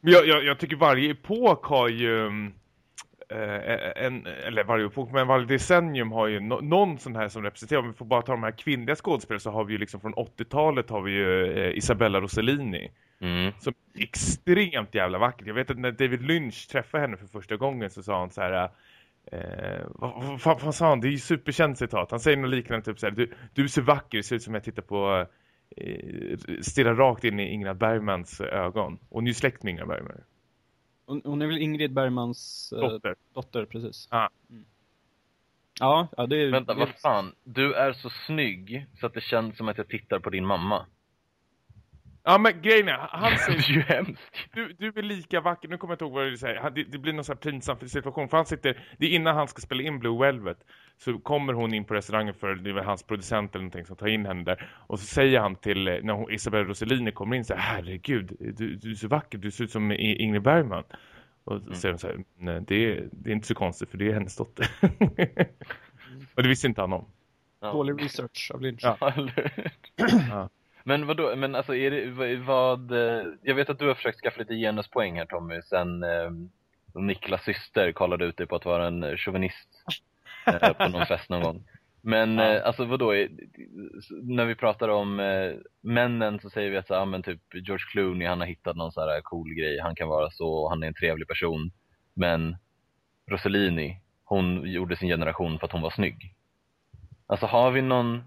Jag, jag, jag tycker varje epok har ju eh, en, eller varje epok, men varje decennium har ju no, någon sån här som representerar, om vi får bara ta de här kvinnliga skådespelare så har vi ju liksom från 80-talet har vi ju eh, Isabella Rossellini mm. som är extremt jävla vackert. Jag vet att när David Lynch träffade henne för första gången så sa han så här Eh, vad, vad, vad, sa han? Det är ju superkänt citat. Han säger något liknande typ så här, du, du är så vacker, det ser ut som jag tittar på eh, stirrar rakt in i Ingrid Bergmans ögon. Och nu är släkt med Ingrid Bergman. Hon, hon är väl Ingrid Bergmans eh, dotter. dotter, precis. Ah. Mm. Ja, ja, det är... Vänta, vad fan? Du är så snygg så att det känns som att jag tittar på din mamma. Ja, men grejen är, han säger... det är ju hemskt. Du, du är lika vacker, nu kommer jag inte ihåg vad du säger. Det, det blir någon sån här pinsam situation. För han sitter, det är innan han ska spela in Blue Velvet. Så kommer hon in på restaurangen för det är hans producent eller någonting som tar in henne där. Och så säger han till, när hon, Isabella Rossellini kommer in så här, herregud, du, du är så vacker, du ser ut som Ingrid Bergman. Och så mm. säger hon så här, nej det är, det är inte så konstigt för det är hennes dotter. och det visste inte han om. Ja. Dålig research av Lynch. Ja. ja. Men vadå, men alltså är det, vad, jag vet att du har försökt skaffa lite genuspoäng här Tommy, sen eh, Niklas syster kollade ut dig på att vara en chauvinist eh, på någon fest någon gång. Men ja. eh, alltså vadå, när vi pratar om eh, männen så säger vi att så, ah, men typ George Clooney, han har hittat någon så här cool grej, han kan vara så, han är en trevlig person. Men Rossellini, hon gjorde sin generation för att hon var snygg. Alltså har vi någon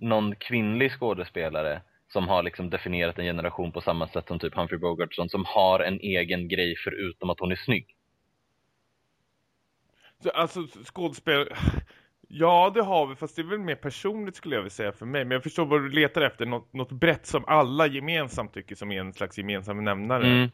någon kvinnlig skådespelare som har liksom definierat en generation på samma sätt som typ Humphrey Bogart som har en egen grej förutom att hon är snygg. Så, alltså skådespel... Ja, det har vi, fast det är väl mer personligt skulle jag vilja säga för mig. Men jag förstår vad du letar efter, något, något brett som alla gemensamt tycker som är en slags gemensam nämnare. Mm.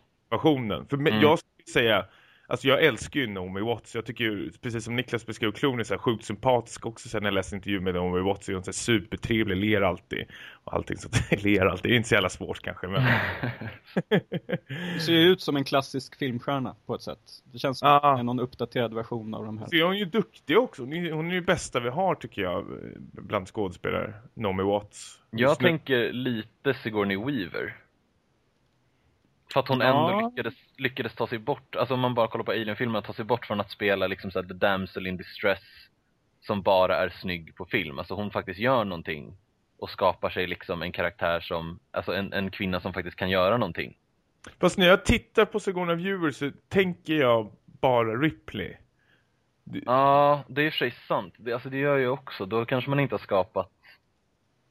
För mig, mm. jag skulle säga Alltså jag älskar ju Naomi Watts. Jag tycker ju, precis som Niklas beskrev Clooney så här, sjukt sympatisk också sen när jag läste intervju med Naomi Watts. Är hon så här, supertrevlig, ler alltid. Och allting så ler alltid. Det är inte så jävla svårt kanske. Men... det ser ju ut som en klassisk filmstjärna på ett sätt. Det känns som ah. någon uppdaterad version av de här. Så är hon ju duktig också. Hon är ju bästa vi har tycker jag bland skådespelare. Naomi Watts. Jag tänker lite Sigourney Weaver. För att hon ja. ändå lyckades, lyckades ta sig bort, alltså om man bara kollar på Alien-filmen, ta sig bort från att spela liksom såhär The Damsel in Distress som bara är snygg på film. Alltså hon faktiskt gör någonting och skapar sig liksom en karaktär som, alltså en, en kvinna som faktiskt kan göra någonting. Fast när jag tittar på Sigourney Viewer så tänker jag bara Ripley. Ja, det är i sig sant. Det, alltså det gör jag också. Då kanske man inte har skapat...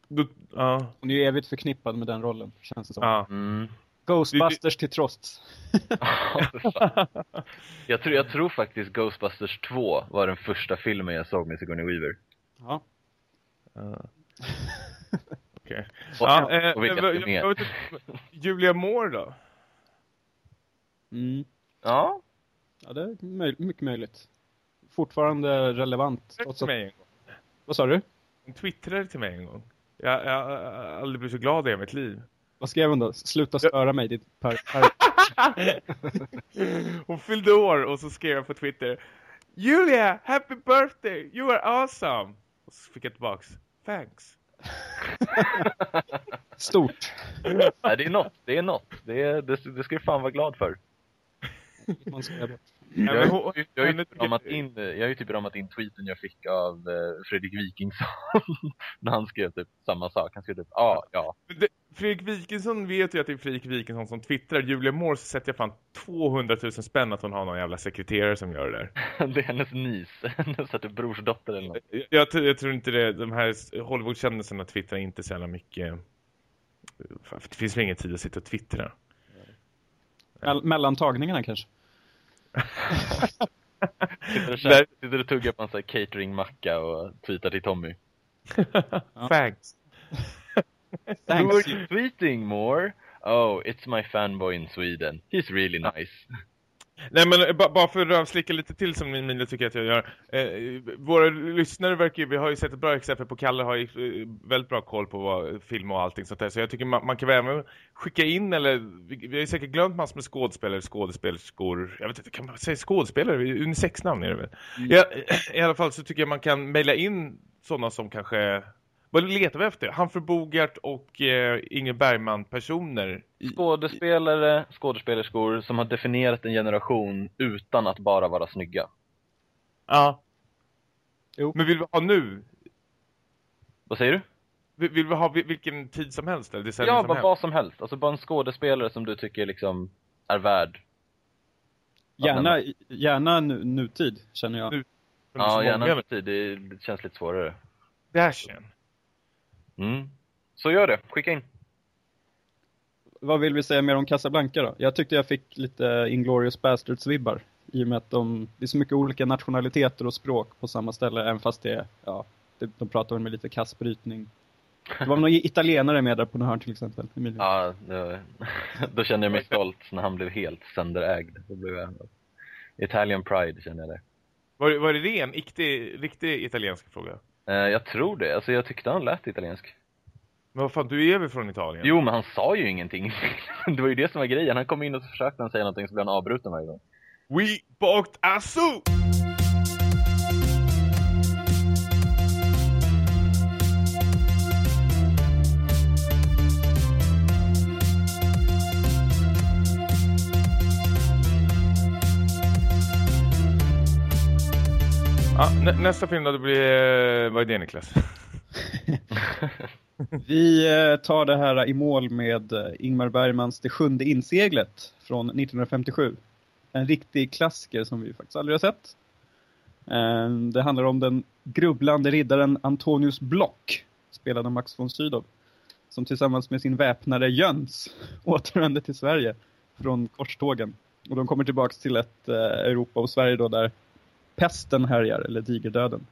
Då, ja. Hon är ju evigt förknippad med den rollen, känns det som. Ja. Mm. Ghostbusters till trots. jag, tror, jag tror faktiskt Ghostbusters 2 var den första filmen jag såg med Sigourney Weaver. Ja. Uh. Okej. Okay. Ja, eh, Julia Moore då? Mm. Ja. Ja, det är möj mycket möjligt. Fortfarande relevant. Till mig en gång. Vad sa du? Hon twittrade till mig en gång. Jag, jag, jag har aldrig blivit så glad i mitt liv. Vad skrev hon då? Sluta störa mig, ditt per... per... hon fyllde år och så skrev jag på Twitter Julia, happy birthday! You are awesome! Och så fick jag tillbaks Thanks. Stort. Nej, det är något. Det är något. Det, är, det, det ska du fan vara glad för. Jag, jag, jag, jag, har ju typ ramat in, jag har ju typ ramat in tweeten jag fick av eh, Fredrik Wikingsson när han skrev typ samma sak. Han skrev typ, ah, ja. Det, Fredrik Wikingsson vet ju att det är Fredrik Wikingsson som twittrar. Julia Moore så sätter jag fan 200 000 spänn att hon har någon jävla sekreterare som gör det där. det är hennes nis. hennes typ brorsdotter eller något. Jag, jag, jag, tror inte det. De här Hollywood-kändisarna twittrar inte så jävla mycket. Det finns väl ingen tid att sitta och twittra. Mellan tagningarna kanske? sitter, och tuggar på en sån här catering-macka och tweetar till Tommy. Thanks. Thanks. Who are you tweeting more? Oh, it's my fanboy in Sweden. He's really nice. Nej men bara för att slicka lite till som Emilia tycker att jag gör. Eh, våra lyssnare verkar ju, vi har ju sett ett bra exempel på Kalle har ju eh, väldigt bra koll på vad, film och allting sånt där. Så jag tycker man, man kan väl även skicka in eller, vi, vi har ju säkert glömt massor med skådespelare, skådespelerskor. Jag vet inte, kan man säga skådespelare? Unisex-namn är det väl? Mm. Ja, I alla fall så tycker jag man kan mejla in sådana som kanske vad letar vi efter? Humphrey Bogart och eh, Inger Bergman-personer? Skådespelare, skådespelerskor som har definierat en generation utan att bara vara snygga. Ja. Jo. Men vill vi ha nu? Vad säger du? Vill, vill vi ha vilken tid som helst? Eller ja, som bara helst? vad som helst. Alltså bara en skådespelare som du tycker liksom är värd. Gärna, gärna nutid, känner jag. Nu, ja, gärna nutid. Det, det känns lite svårare. Dashen. Mm. Så gör det, skicka in. Vad vill vi säga mer om Casablanca då? Jag tyckte jag fick lite Inglourious Bastards-vibbar. I och med att de, det är så mycket olika nationaliteter och språk på samma ställe. Även fast det, ja, det, de pratar med lite kassbrytning. Det var någon italienare med där på något hörn till exempel. Emilio. Ja, det, då kände jag mig stolt när han blev helt sönderägd. Då blev jag, Italian Pride kände jag det. Var, var det en riktig, riktig italiensk fråga? Eh, jag tror det. Alltså jag tyckte han lät italiensk. Men vad fan, du är väl från Italien? Jo, men han sa ju ingenting. det var ju det som var grejen. Han kom in och försökte han säga någonting så blev han avbruten varje gång. We bought asu! Ja, nä nästa film då, det blir... Eh, vad är det Niklas? Vi eh, tar det här i mål med eh, Ingmar Bergmans Det sjunde inseglet från 1957. En riktig klassiker som vi faktiskt aldrig har sett. Det handlar om den grubblande riddaren Antonius Block, spelad av Max von Sydow, som tillsammans med sin väpnare Jöns återvänder till Sverige från korstågen. Och de kommer tillbaka till ett Europa och Sverige då där pesten härjar, eller digerdöden.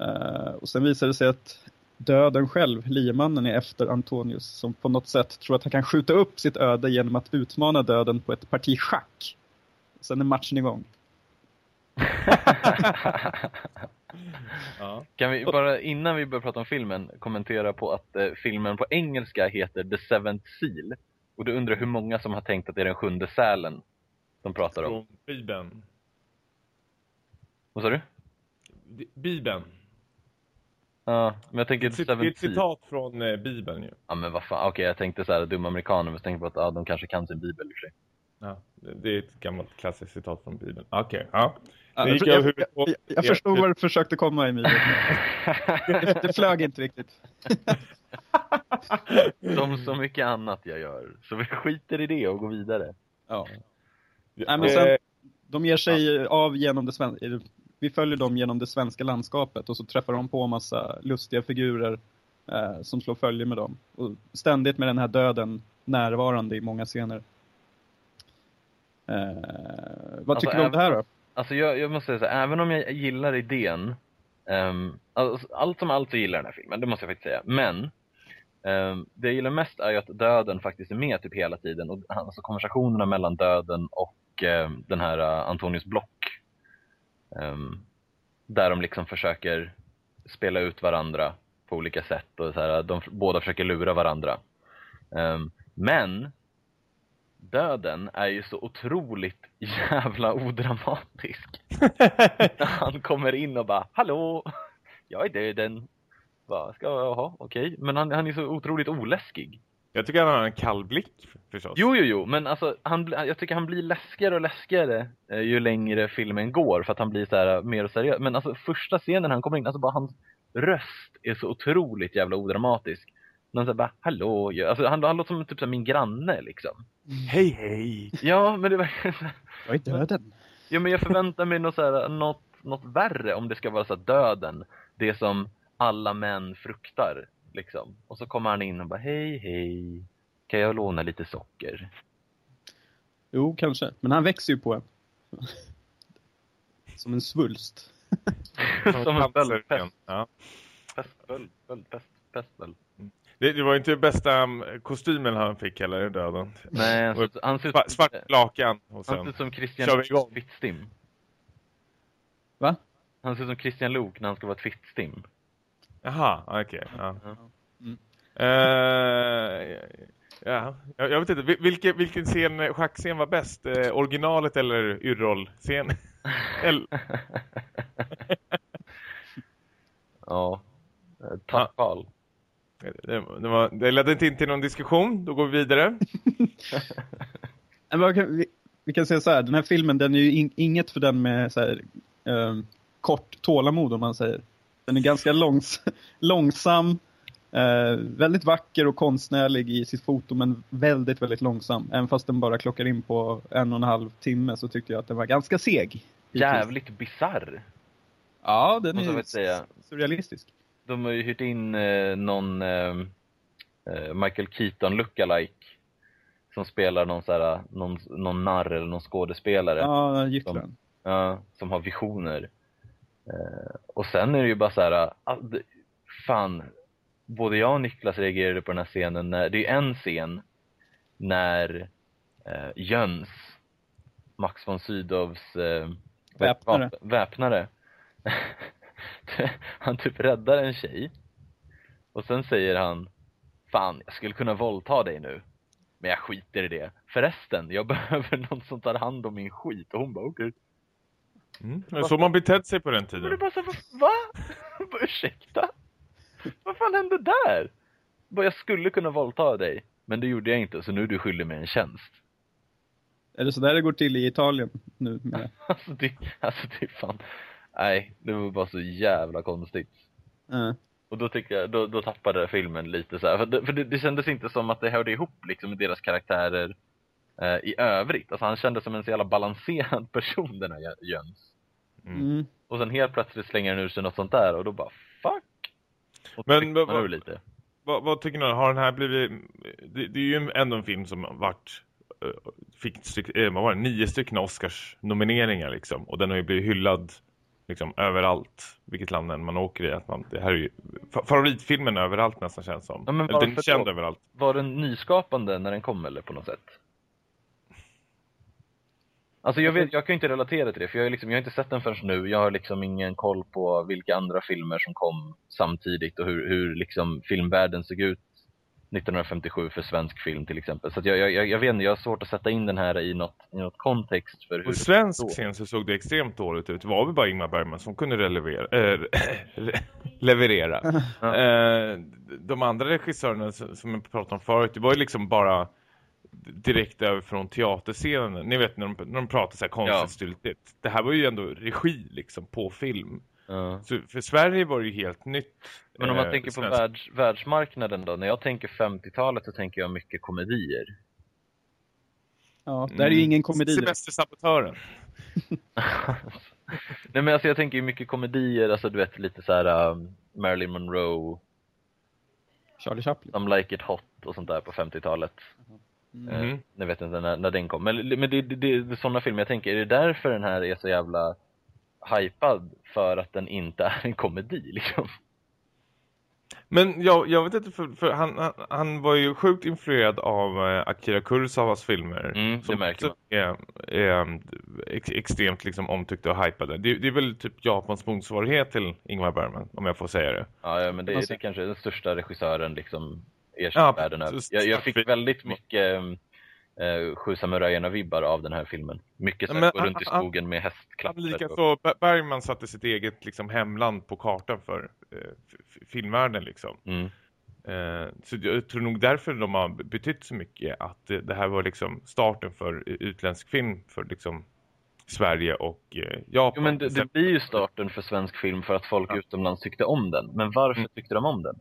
Uh, och sen visar det sig att döden själv, liemannen, är efter Antonius som på något sätt tror att han kan skjuta upp sitt öde genom att utmana döden på ett parti schack. sen är matchen igång. ja. Kan vi bara, innan vi börjar prata om filmen, kommentera på att eh, filmen på engelska heter The Seventh Seal. Och du undrar hur många som har tänkt att det är den sjunde sälen de pratar om. Från Bibeln. Vad sa du? Bibeln. Ja, men jag tänker... Det är ett citat från eh, Bibeln ju. Ja, men vad fan. Okej, okay, jag tänkte så här, dumma amerikaner, men så tänkte på att ja, de kanske kan sin Bibel i sig. Ja, det är ett gammalt klassiskt citat från Bibeln. Okej, okay, ja. ja jag, jag, jag, jag förstod vad du försökte komma i, Milo. det, det flög inte riktigt. Som så mycket annat jag gör. Så vi skiter i det och går vidare. Ja. Nej, men sen, de ger sig av genom det svenska vi följer dem genom det svenska landskapet och så träffar de på en massa lustiga figurer eh, som slår följe med dem. Och ständigt med den här döden närvarande i många scener. Eh, vad alltså, tycker du om det här då? Alltså jag, jag måste säga så här, även om jag gillar idén um, alltså, allt som allt så gillar den här filmen, det måste jag faktiskt säga. Men um, det jag gillar mest är ju att döden faktiskt är med typ hela tiden. Och alltså konversationerna mellan döden och um, den här uh, Antonius Block Um, där de liksom försöker spela ut varandra på olika sätt och så här, de båda försöker lura varandra. Um, men döden är ju så otroligt jävla odramatisk. han kommer in och bara, hallå, jag är döden. Va, ska jag ha? Okej. Okay. Men han, han är så otroligt oläskig. Jag tycker han har en kall blick förstås. Jo, jo, jo. Men alltså, han, jag tycker han blir läskigare och läskigare eh, ju längre filmen går. För att han blir så här mer och seriös. Men alltså första scenen han kommer in, alltså bara hans röst är så otroligt jävla odramatisk. Han säger bara, hallå, alltså, han, han låter som typ som min granne liksom. Hej, hej. Ja, men det är verkligen så Jag är döden. Ja, men jag förväntar mig något, så här, något, något värre om det ska vara så här, döden. Det som alla män fruktar liksom. Och så kommer han in och bara, hej, hej. Kan jag låna lite socker? Jo, kanske. Men han växer ju på en. Som en svulst. Som en böldpest. Ja. Pestböld, böldpest, pestböld. Det, det, var inte bästa um, kostymen han fick heller i döden. Nej, han ser, han ser ut svart lakan. Och sen han ser ut som Christian Fittstim. Va? Han ser ut som Christian Lok när han ska vara ett Fittstim. Jaha, okej. Okay, ja. Mm. Uh, ja, jag vet inte. Vilken, vilken scen, schackscen var bäst? Eh, originalet eller urroll-scen? ja, tack Karl. Det, det, var, det ledde inte in till någon diskussion. Då går vi vidare. vi, vi, kan säga så här. Den här filmen, den är ju in, inget för den med så här, um, kort tålamod om man säger. Den är ganska långs långsam, eh, väldigt vacker och konstnärlig i sitt foto men väldigt, väldigt långsam. Även fast den bara klockar in på en och en halv timme så tyckte jag att den var ganska seg. Jävligt bizarr. Ja, den är säga. surrealistisk. De har ju hyrt in eh, någon eh, eh Michael Keaton lookalike som spelar någon, så här, någon, någon narr eller någon skådespelare. Ja, gycklaren. Ja, som har visioner. Eh, och sen är det ju bara så här, ah, fan, både jag och Niklas reagerade på den här scenen, när, det är en scen när eh, Jöns, Max von Sydows eh, väpnare, väpnare. Han typ räddar en tjej. Och sen säger han Fan, jag skulle kunna våldta dig nu Men jag skiter i det. Förresten, jag behöver någon som tar hand om min skit. Och hon bara, okej. okay. Mm. Så man betett sig på den tiden. Men det bara så, va? Ursäkta? Vad fan hände där? Bara, jag skulle kunna våldta dig, men det gjorde jag inte, så nu är du skyldig mig en tjänst. Är det så där det går till i Italien nu? Med? alltså, det, alltså det är fan, nej, det var bara så jävla konstigt. Mm. Och då tycker jag, då, då tappade filmen lite så här, för, det, för det, det kändes inte som att det hörde ihop liksom med deras karaktärer eh, i övrigt. Alltså han kändes som en så jävla balanserad person den här Jöns. Mm. mm. Och sen helt plötsligt slänger han ur sig något sånt där och då bara fuck. Och Men vad, lite. Vad, vad, tycker ni? Har den här blivit det, det är ju ändå en film som varit uh, fick styck, vad var det, nio stycken Oscars nomineringar liksom och den har ju blivit hyllad liksom överallt vilket land än man åker i att man, det här är ju favoritfilmen överallt nästan känns som. Ja, men eller den är känd överallt. Var den nyskapande när den kom eller på något sätt? Alltså jag, vet, jag kan ju inte relatera till det, för jag, liksom, jag har inte sett den förrän nu. Jag har liksom ingen koll på vilka andra filmer som kom samtidigt och hur, hur liksom filmvärlden såg ut 1957 för svensk film till exempel. Så jag, jag, jag vet inte, jag har svårt att sätta in den här i något, i något kontext för hur På svensk scen så såg det extremt dåligt ut. Det var väl bara Ingmar Bergman som kunde relevera, äh, leverera. Ja. Äh, de andra regissörerna som jag pratade om förut, det var ju liksom bara direkt över från teaterscenen. Ni vet när de, när de pratar så här konstigt ja. styltigt. Det här var ju ändå regi liksom på film. Ja. Så för Sverige var det ju helt nytt. Men om man eh, tänker på världs, världsmarknaden då. När jag tänker 50-talet så tänker jag mycket komedier. Ja, där är ju ingen komedi. Semestersabotören. Nej men alltså jag tänker ju mycket komedier, alltså du vet lite så här um, Marilyn Monroe. Charlie Chaplin. Some Like It Hot och sånt där på 50-talet. Mm. Mm. jag vet inte när, när den kom. Men, men det, det, det, det är sådana filmer jag tänker, är det därför den här är så jävla hypad? För att den inte är en komedi liksom? Men jag, jag vet inte, för, för han, han, han, var ju sjukt influerad av eh, Akira Kurosawas filmer. Mm, som märker är, är ex, extremt liksom omtyckta och hypade. Det, det, är väl typ Japans motsvarighet till Ingmar Bergman, om jag får säga det. Ja, ja men det, det är kanske den största regissören liksom ja, världen över. Jag, jag fick väldigt mycket eh, Sju samurajerna-vibbar av den här filmen. Mycket så gå runt i skogen med hästklappar. Lika så, Bergman satte sitt eget liksom, hemland på kartan för eh, filmvärlden liksom. Mm. Eh, så jag tror nog därför de har betytt så mycket att det, det här var liksom starten för utländsk film för liksom Sverige och eh, Japan. Jo, men det, det, blir ju starten för svensk film för att folk ja. utomlands tyckte om den. Men varför mm. tyckte de om den?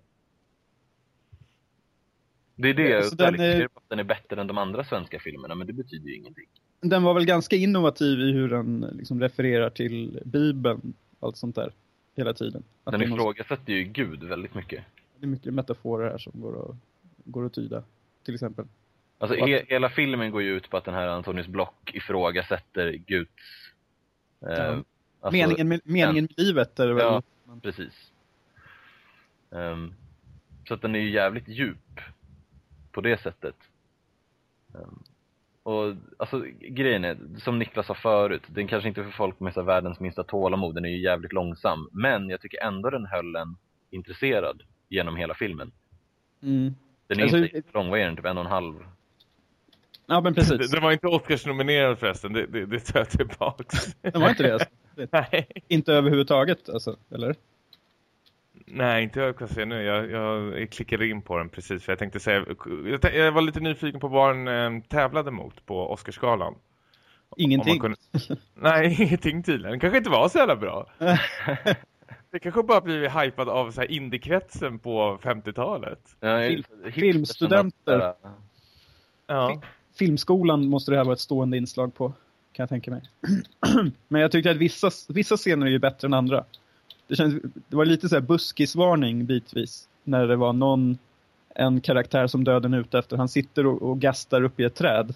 Det är det jag den är... att den är bättre än de andra svenska filmerna, men det betyder ju ingenting. Den var väl ganska innovativ i hur den liksom refererar till Bibeln, allt sånt där, hela tiden. Att den ifrågasätter ju Gud väldigt mycket. Det är mycket metaforer här som går att, går att tyda, till exempel. Alltså he hela filmen går ju ut på att den här Antonius Block ifrågasätter Guds... Eh, ja. alltså, meningen med, meningen med livet är det väl? Ja, precis. Um, så att den är ju jävligt djup på det sättet. Um, och alltså grejen är, som Niklas sa förut, den kanske inte är för folk med så världens minsta tålamod, den är ju jävligt långsam. Men jag tycker ändå den höll en intresserad genom hela filmen. Mm. Den är alltså, inte lång, vad är den? Typ en och en halv? Ja, men precis. Den var inte Oscars-nominerad förresten, det, det, det tar jag tillbaka. Den var inte det? Alltså. Nej. Inte överhuvudtaget, alltså, eller? Nej, inte jag kan säga nu. Jag, jag klickade in på den precis. För jag tänkte säga, jag, jag var lite nyfiken på vad den eh, tävlade mot på Oscarsgalan. Ingenting. Kunde, nej, ingenting tydligen. Den kanske inte var så jävla bra. det kanske bara blivit hypad av så här indiekretsen på 50-talet. Ja, Filmstudenter. Ja. Filmskolan måste det här vara ett stående inslag på, kan jag tänka mig. Men jag tyckte att vissa, vissa scener är ju bättre än andra det, känns, det var lite så här buskisvarning bitvis. När det var någon, en karaktär som döden är ute efter. Han sitter och, och gastar upp i ett träd.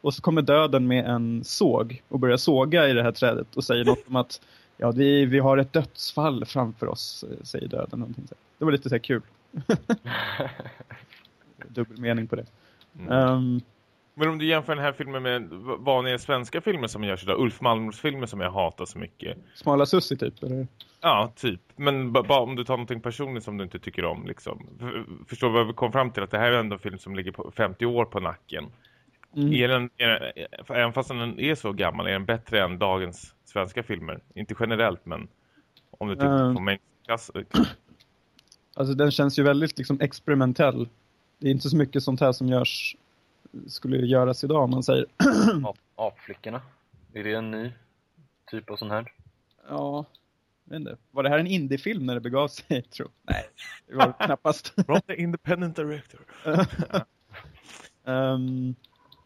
Och så kommer döden med en såg och börjar såga i det här trädet och säger något om att ja, vi, vi har ett dödsfall framför oss, säger döden. Någonting. Det var lite så här kul. Dubbel mening på det. Mm. Um, men om du jämför den här filmen med vanliga svenska filmer som görs idag, Ulf Malmros filmer som jag hatar så mycket. Smala Sussi typ, eller? Ja, typ. Men bara om du tar någonting personligt som du inte tycker om, liksom. Förstår vad vi kom fram till? Att det här är ändå en film som ligger på 50 år på nacken. Mm. Är den, är, även fast den är så gammal, är den bättre än dagens svenska filmer? Inte generellt, men om du tittar uh, på mig. Alltså den känns ju väldigt liksom experimentell. Det är inte så mycket sånt här som görs skulle göras idag om man säger. Ap apflickorna. Är det en ny typ av sån här? Ja, vet inte. Var det här en indiefilm när det begav sig, tror Nej, det var knappast. From the independent director. um,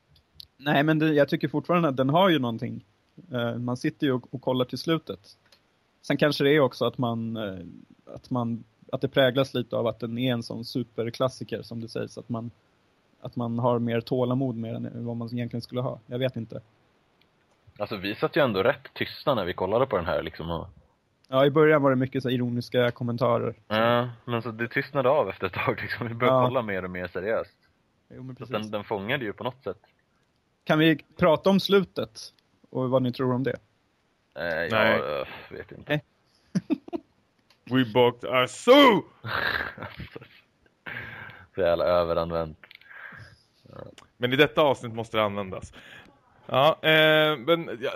nej, men det, jag tycker fortfarande att den har ju någonting. Uh, man sitter ju och, och, kollar till slutet. Sen kanske det är också att man, uh, att man att det präglas lite av att den är en sån superklassiker som det sägs. Att man att man har mer tålamod med den än vad man egentligen skulle ha. Jag vet inte. Alltså vi satt ju ändå rätt tysta när vi kollade på den här liksom. Och... Ja, i början var det mycket så ironiska kommentarer. Ja, men så det tystnade av efter ett tag liksom. Vi började ja. kolla mer och mer seriöst. Jo, men precis. Den, den fångade ju på något sätt. Kan vi prata om slutet? och vad ni tror om det. Eh, jag Nej. Uh, vet inte. Nej. We booked our zoo! Så jävla överanvänt. Men i detta avsnitt måste det användas. Ja, eh, men ja,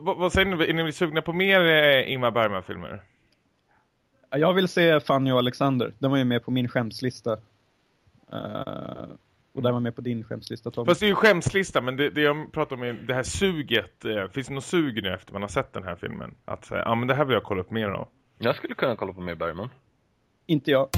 vad, vad, säger ni? Är ni sugna på mer eh, Ingmar Bergman-filmer? Jag vill se Fanny och Alexander. Den var ju med på min skämslista. Uh, och den var med på din skämslista, Tom. Fast det är ju skämslista, men det, det jag pratar om är det här suget. Eh, finns det något sug nu efter man har sett den här filmen? Att säga, ja men det här vill jag kolla upp mer av. Jag skulle kunna kolla på mer Bergman. Inte jag.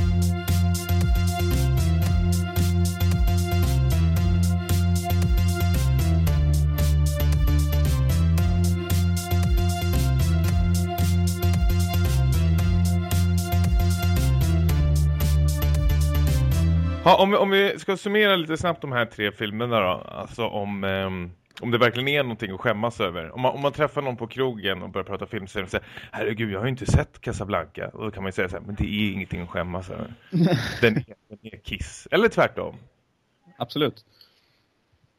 Ha, om, om vi ska summera lite snabbt de här tre filmerna då. Alltså om, um, om det verkligen är någonting att skämmas över. Om man, om man träffar någon på krogen och börjar prata film så säger herregud jag har ju inte sett Casablanca. Och då kan man ju säga så här, men det är ingenting att skämmas över. den, är, den är kiss. Eller tvärtom. Absolut.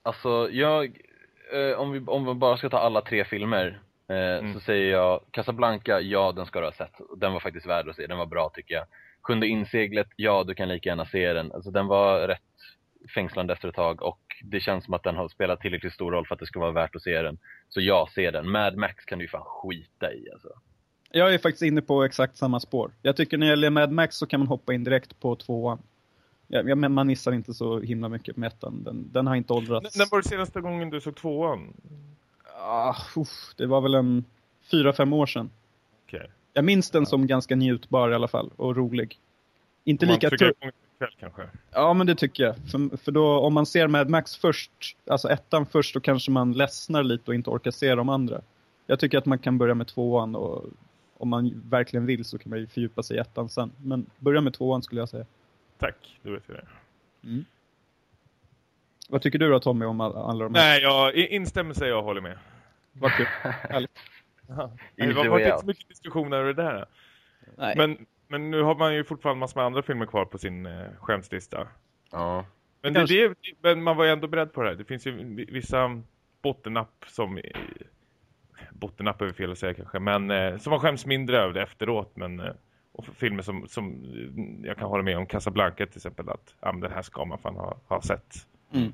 Alltså jag, eh, om, vi, om vi bara ska ta alla tre filmer. Eh, mm. Så säger jag Casablanca, ja den ska du ha sett. Den var faktiskt värd att se, den var bra tycker jag. Sjunde inseglet, ja du kan lika gärna se den. Alltså den var rätt fängslande efter ett tag och det känns som att den har spelat tillräckligt stor roll för att det ska vara värt att se den. Så ja, se den. Mad Max kan du ju fan skita i alltså. Jag är faktiskt inne på exakt samma spår. Jag tycker när det gäller Mad Max så kan man hoppa in direkt på tvåan. Ja, men man missar inte så himla mycket med ettan. Den, den har inte åldrats. När var det senaste gången du såg tvåan? Ah, uff, det var väl en fyra, fem år sedan. Okay. Jag minns den som ganska njutbar i alla fall och rolig. Inte man lika kväll kanske. Ja, men det tycker jag. För, för då, om man ser Mad Max först, alltså ettan först, då kanske man ledsnar lite och inte orkar se de andra. Jag tycker att man kan börja med tvåan och om man verkligen vill så kan man ju fördjupa sig i ettan sen. Men börja med tvåan skulle jag säga. Tack, du vet jag det. Mm. Vad tycker du då Tommy om alla de här? Nej, jag instämmer sig och håller med. Vad kul. Det var inte så mycket diskussioner över det där. Nej. Men, men nu har man ju fortfarande massor med andra filmer kvar på sin eh, skämslista. Ja. Men, det, det, men man var ju ändå beredd på det här. Det finns ju vissa bottennapp som... Bottennapp är fel att säga kanske. Men eh, som man skäms mindre över det efteråt. Men, eh, och filmer som, som jag kan hålla med om. Casablanca till exempel. Att ja, den här ska man fan ha, ha sett. Mm.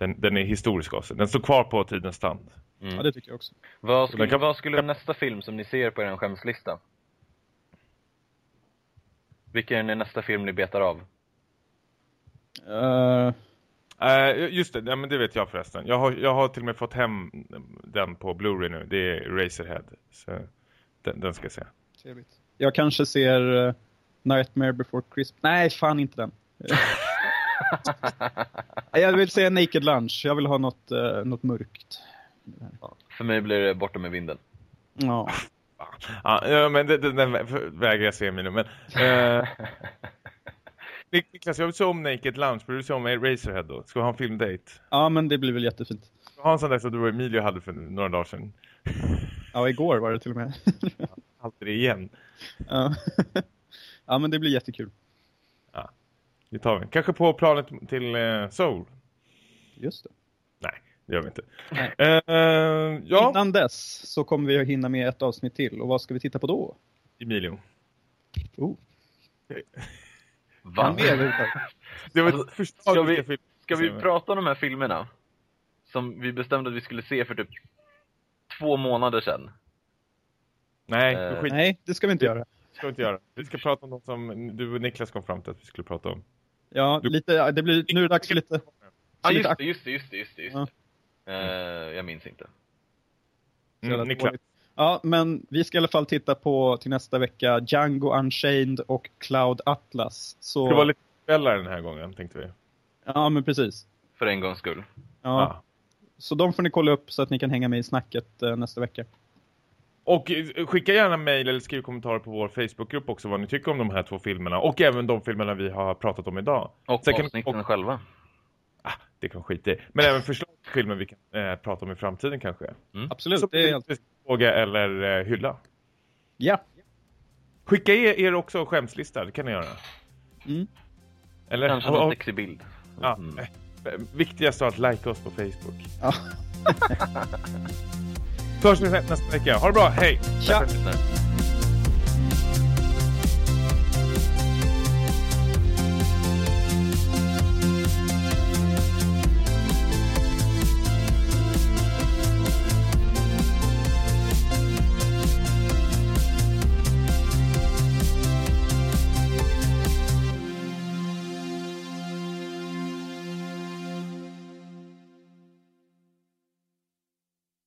Den, den är historisk också. Den står kvar på tidens stand. Mm. Ja, det tycker jag också. Vad skulle, kan... vad skulle nästa film som ni ser på er skämslista? Vilken är nästa film ni betar av? Uh... Uh, just det, ja, men det vet jag förresten. Jag har, jag har till och med fått hem den på Blu-ray nu. Det är Razorhead. Så den, den ska jag se. Trevligt. Jag kanske ser uh, Nightmare Before Christmas. Nej, fan inte den. jag vill se Naked Lunch. Jag vill ha något, uh, något mörkt. Ja, för mig blir det borta med vinden. Ja. Ja, men den, den vägrar jag se mig nu. Men, uh, Niklas, jag vill se om Naked Lunch. Vill du se om Razorhead då? Ska vi ha en filmdate? Ja, men det blir väl jättefint. Ska ha en sån där som du och Emilio hade för några dagar sedan. Ja, igår var det till och med. Alltid det igen. Ja. ja, men det blir jättekul. Det tar vi. Kanske på planet till uh, Seoul. Just det. Nej, det gör vi inte. Uh, ja. Innan dess så kommer vi att hinna med ett avsnitt till. Och vad ska vi titta på då? Emilio. Oh. Va? det var ett alltså, förslag. Ska vi, ska vi prata om de här filmerna? Som vi bestämde att vi skulle se för typ två månader sedan. Nej, uh, Nej det ska vi inte göra. ska vi inte göra. Vi ska prata om något som du och Niklas kom fram till att vi skulle prata om. Ja, du... lite, det blir, nu är det dags för lite... Ja, just det, just det, just det, just det. Ja. Uh, jag minns inte. Mm, Niklas. Ja, men vi ska i alla fall titta på till nästa vecka Django Unchained och Cloud Atlas. Så... Det var lite kvällare den här gången, tänkte vi. Ja, men precis. För en gångs skull. Ja. ja. Så de får ni kolla upp så att ni kan hänga med i snacket uh, nästa vecka. Och eh, skicka gärna mejl eller skriv kommentarer på vår Facebookgrupp också vad ni tycker om de här två filmerna. Och även de filmerna vi har pratat om idag. Och Sen avsnitten och... själva det kan skita i. Men även förslag på filmer vi kan eh, prata om i framtiden kanske. Mm. Absolut. Så det är helt... fråga eller eh, hylla. Ja. Skicka er, er också skämslista, det kan ni göra. Mm. Eller, kanske en sexig bild. Ja. Mm. Eh, viktigast av att like oss på Facebook. Ja. Så hörs vi nästa vecka. Ha det bra, hej! Tja!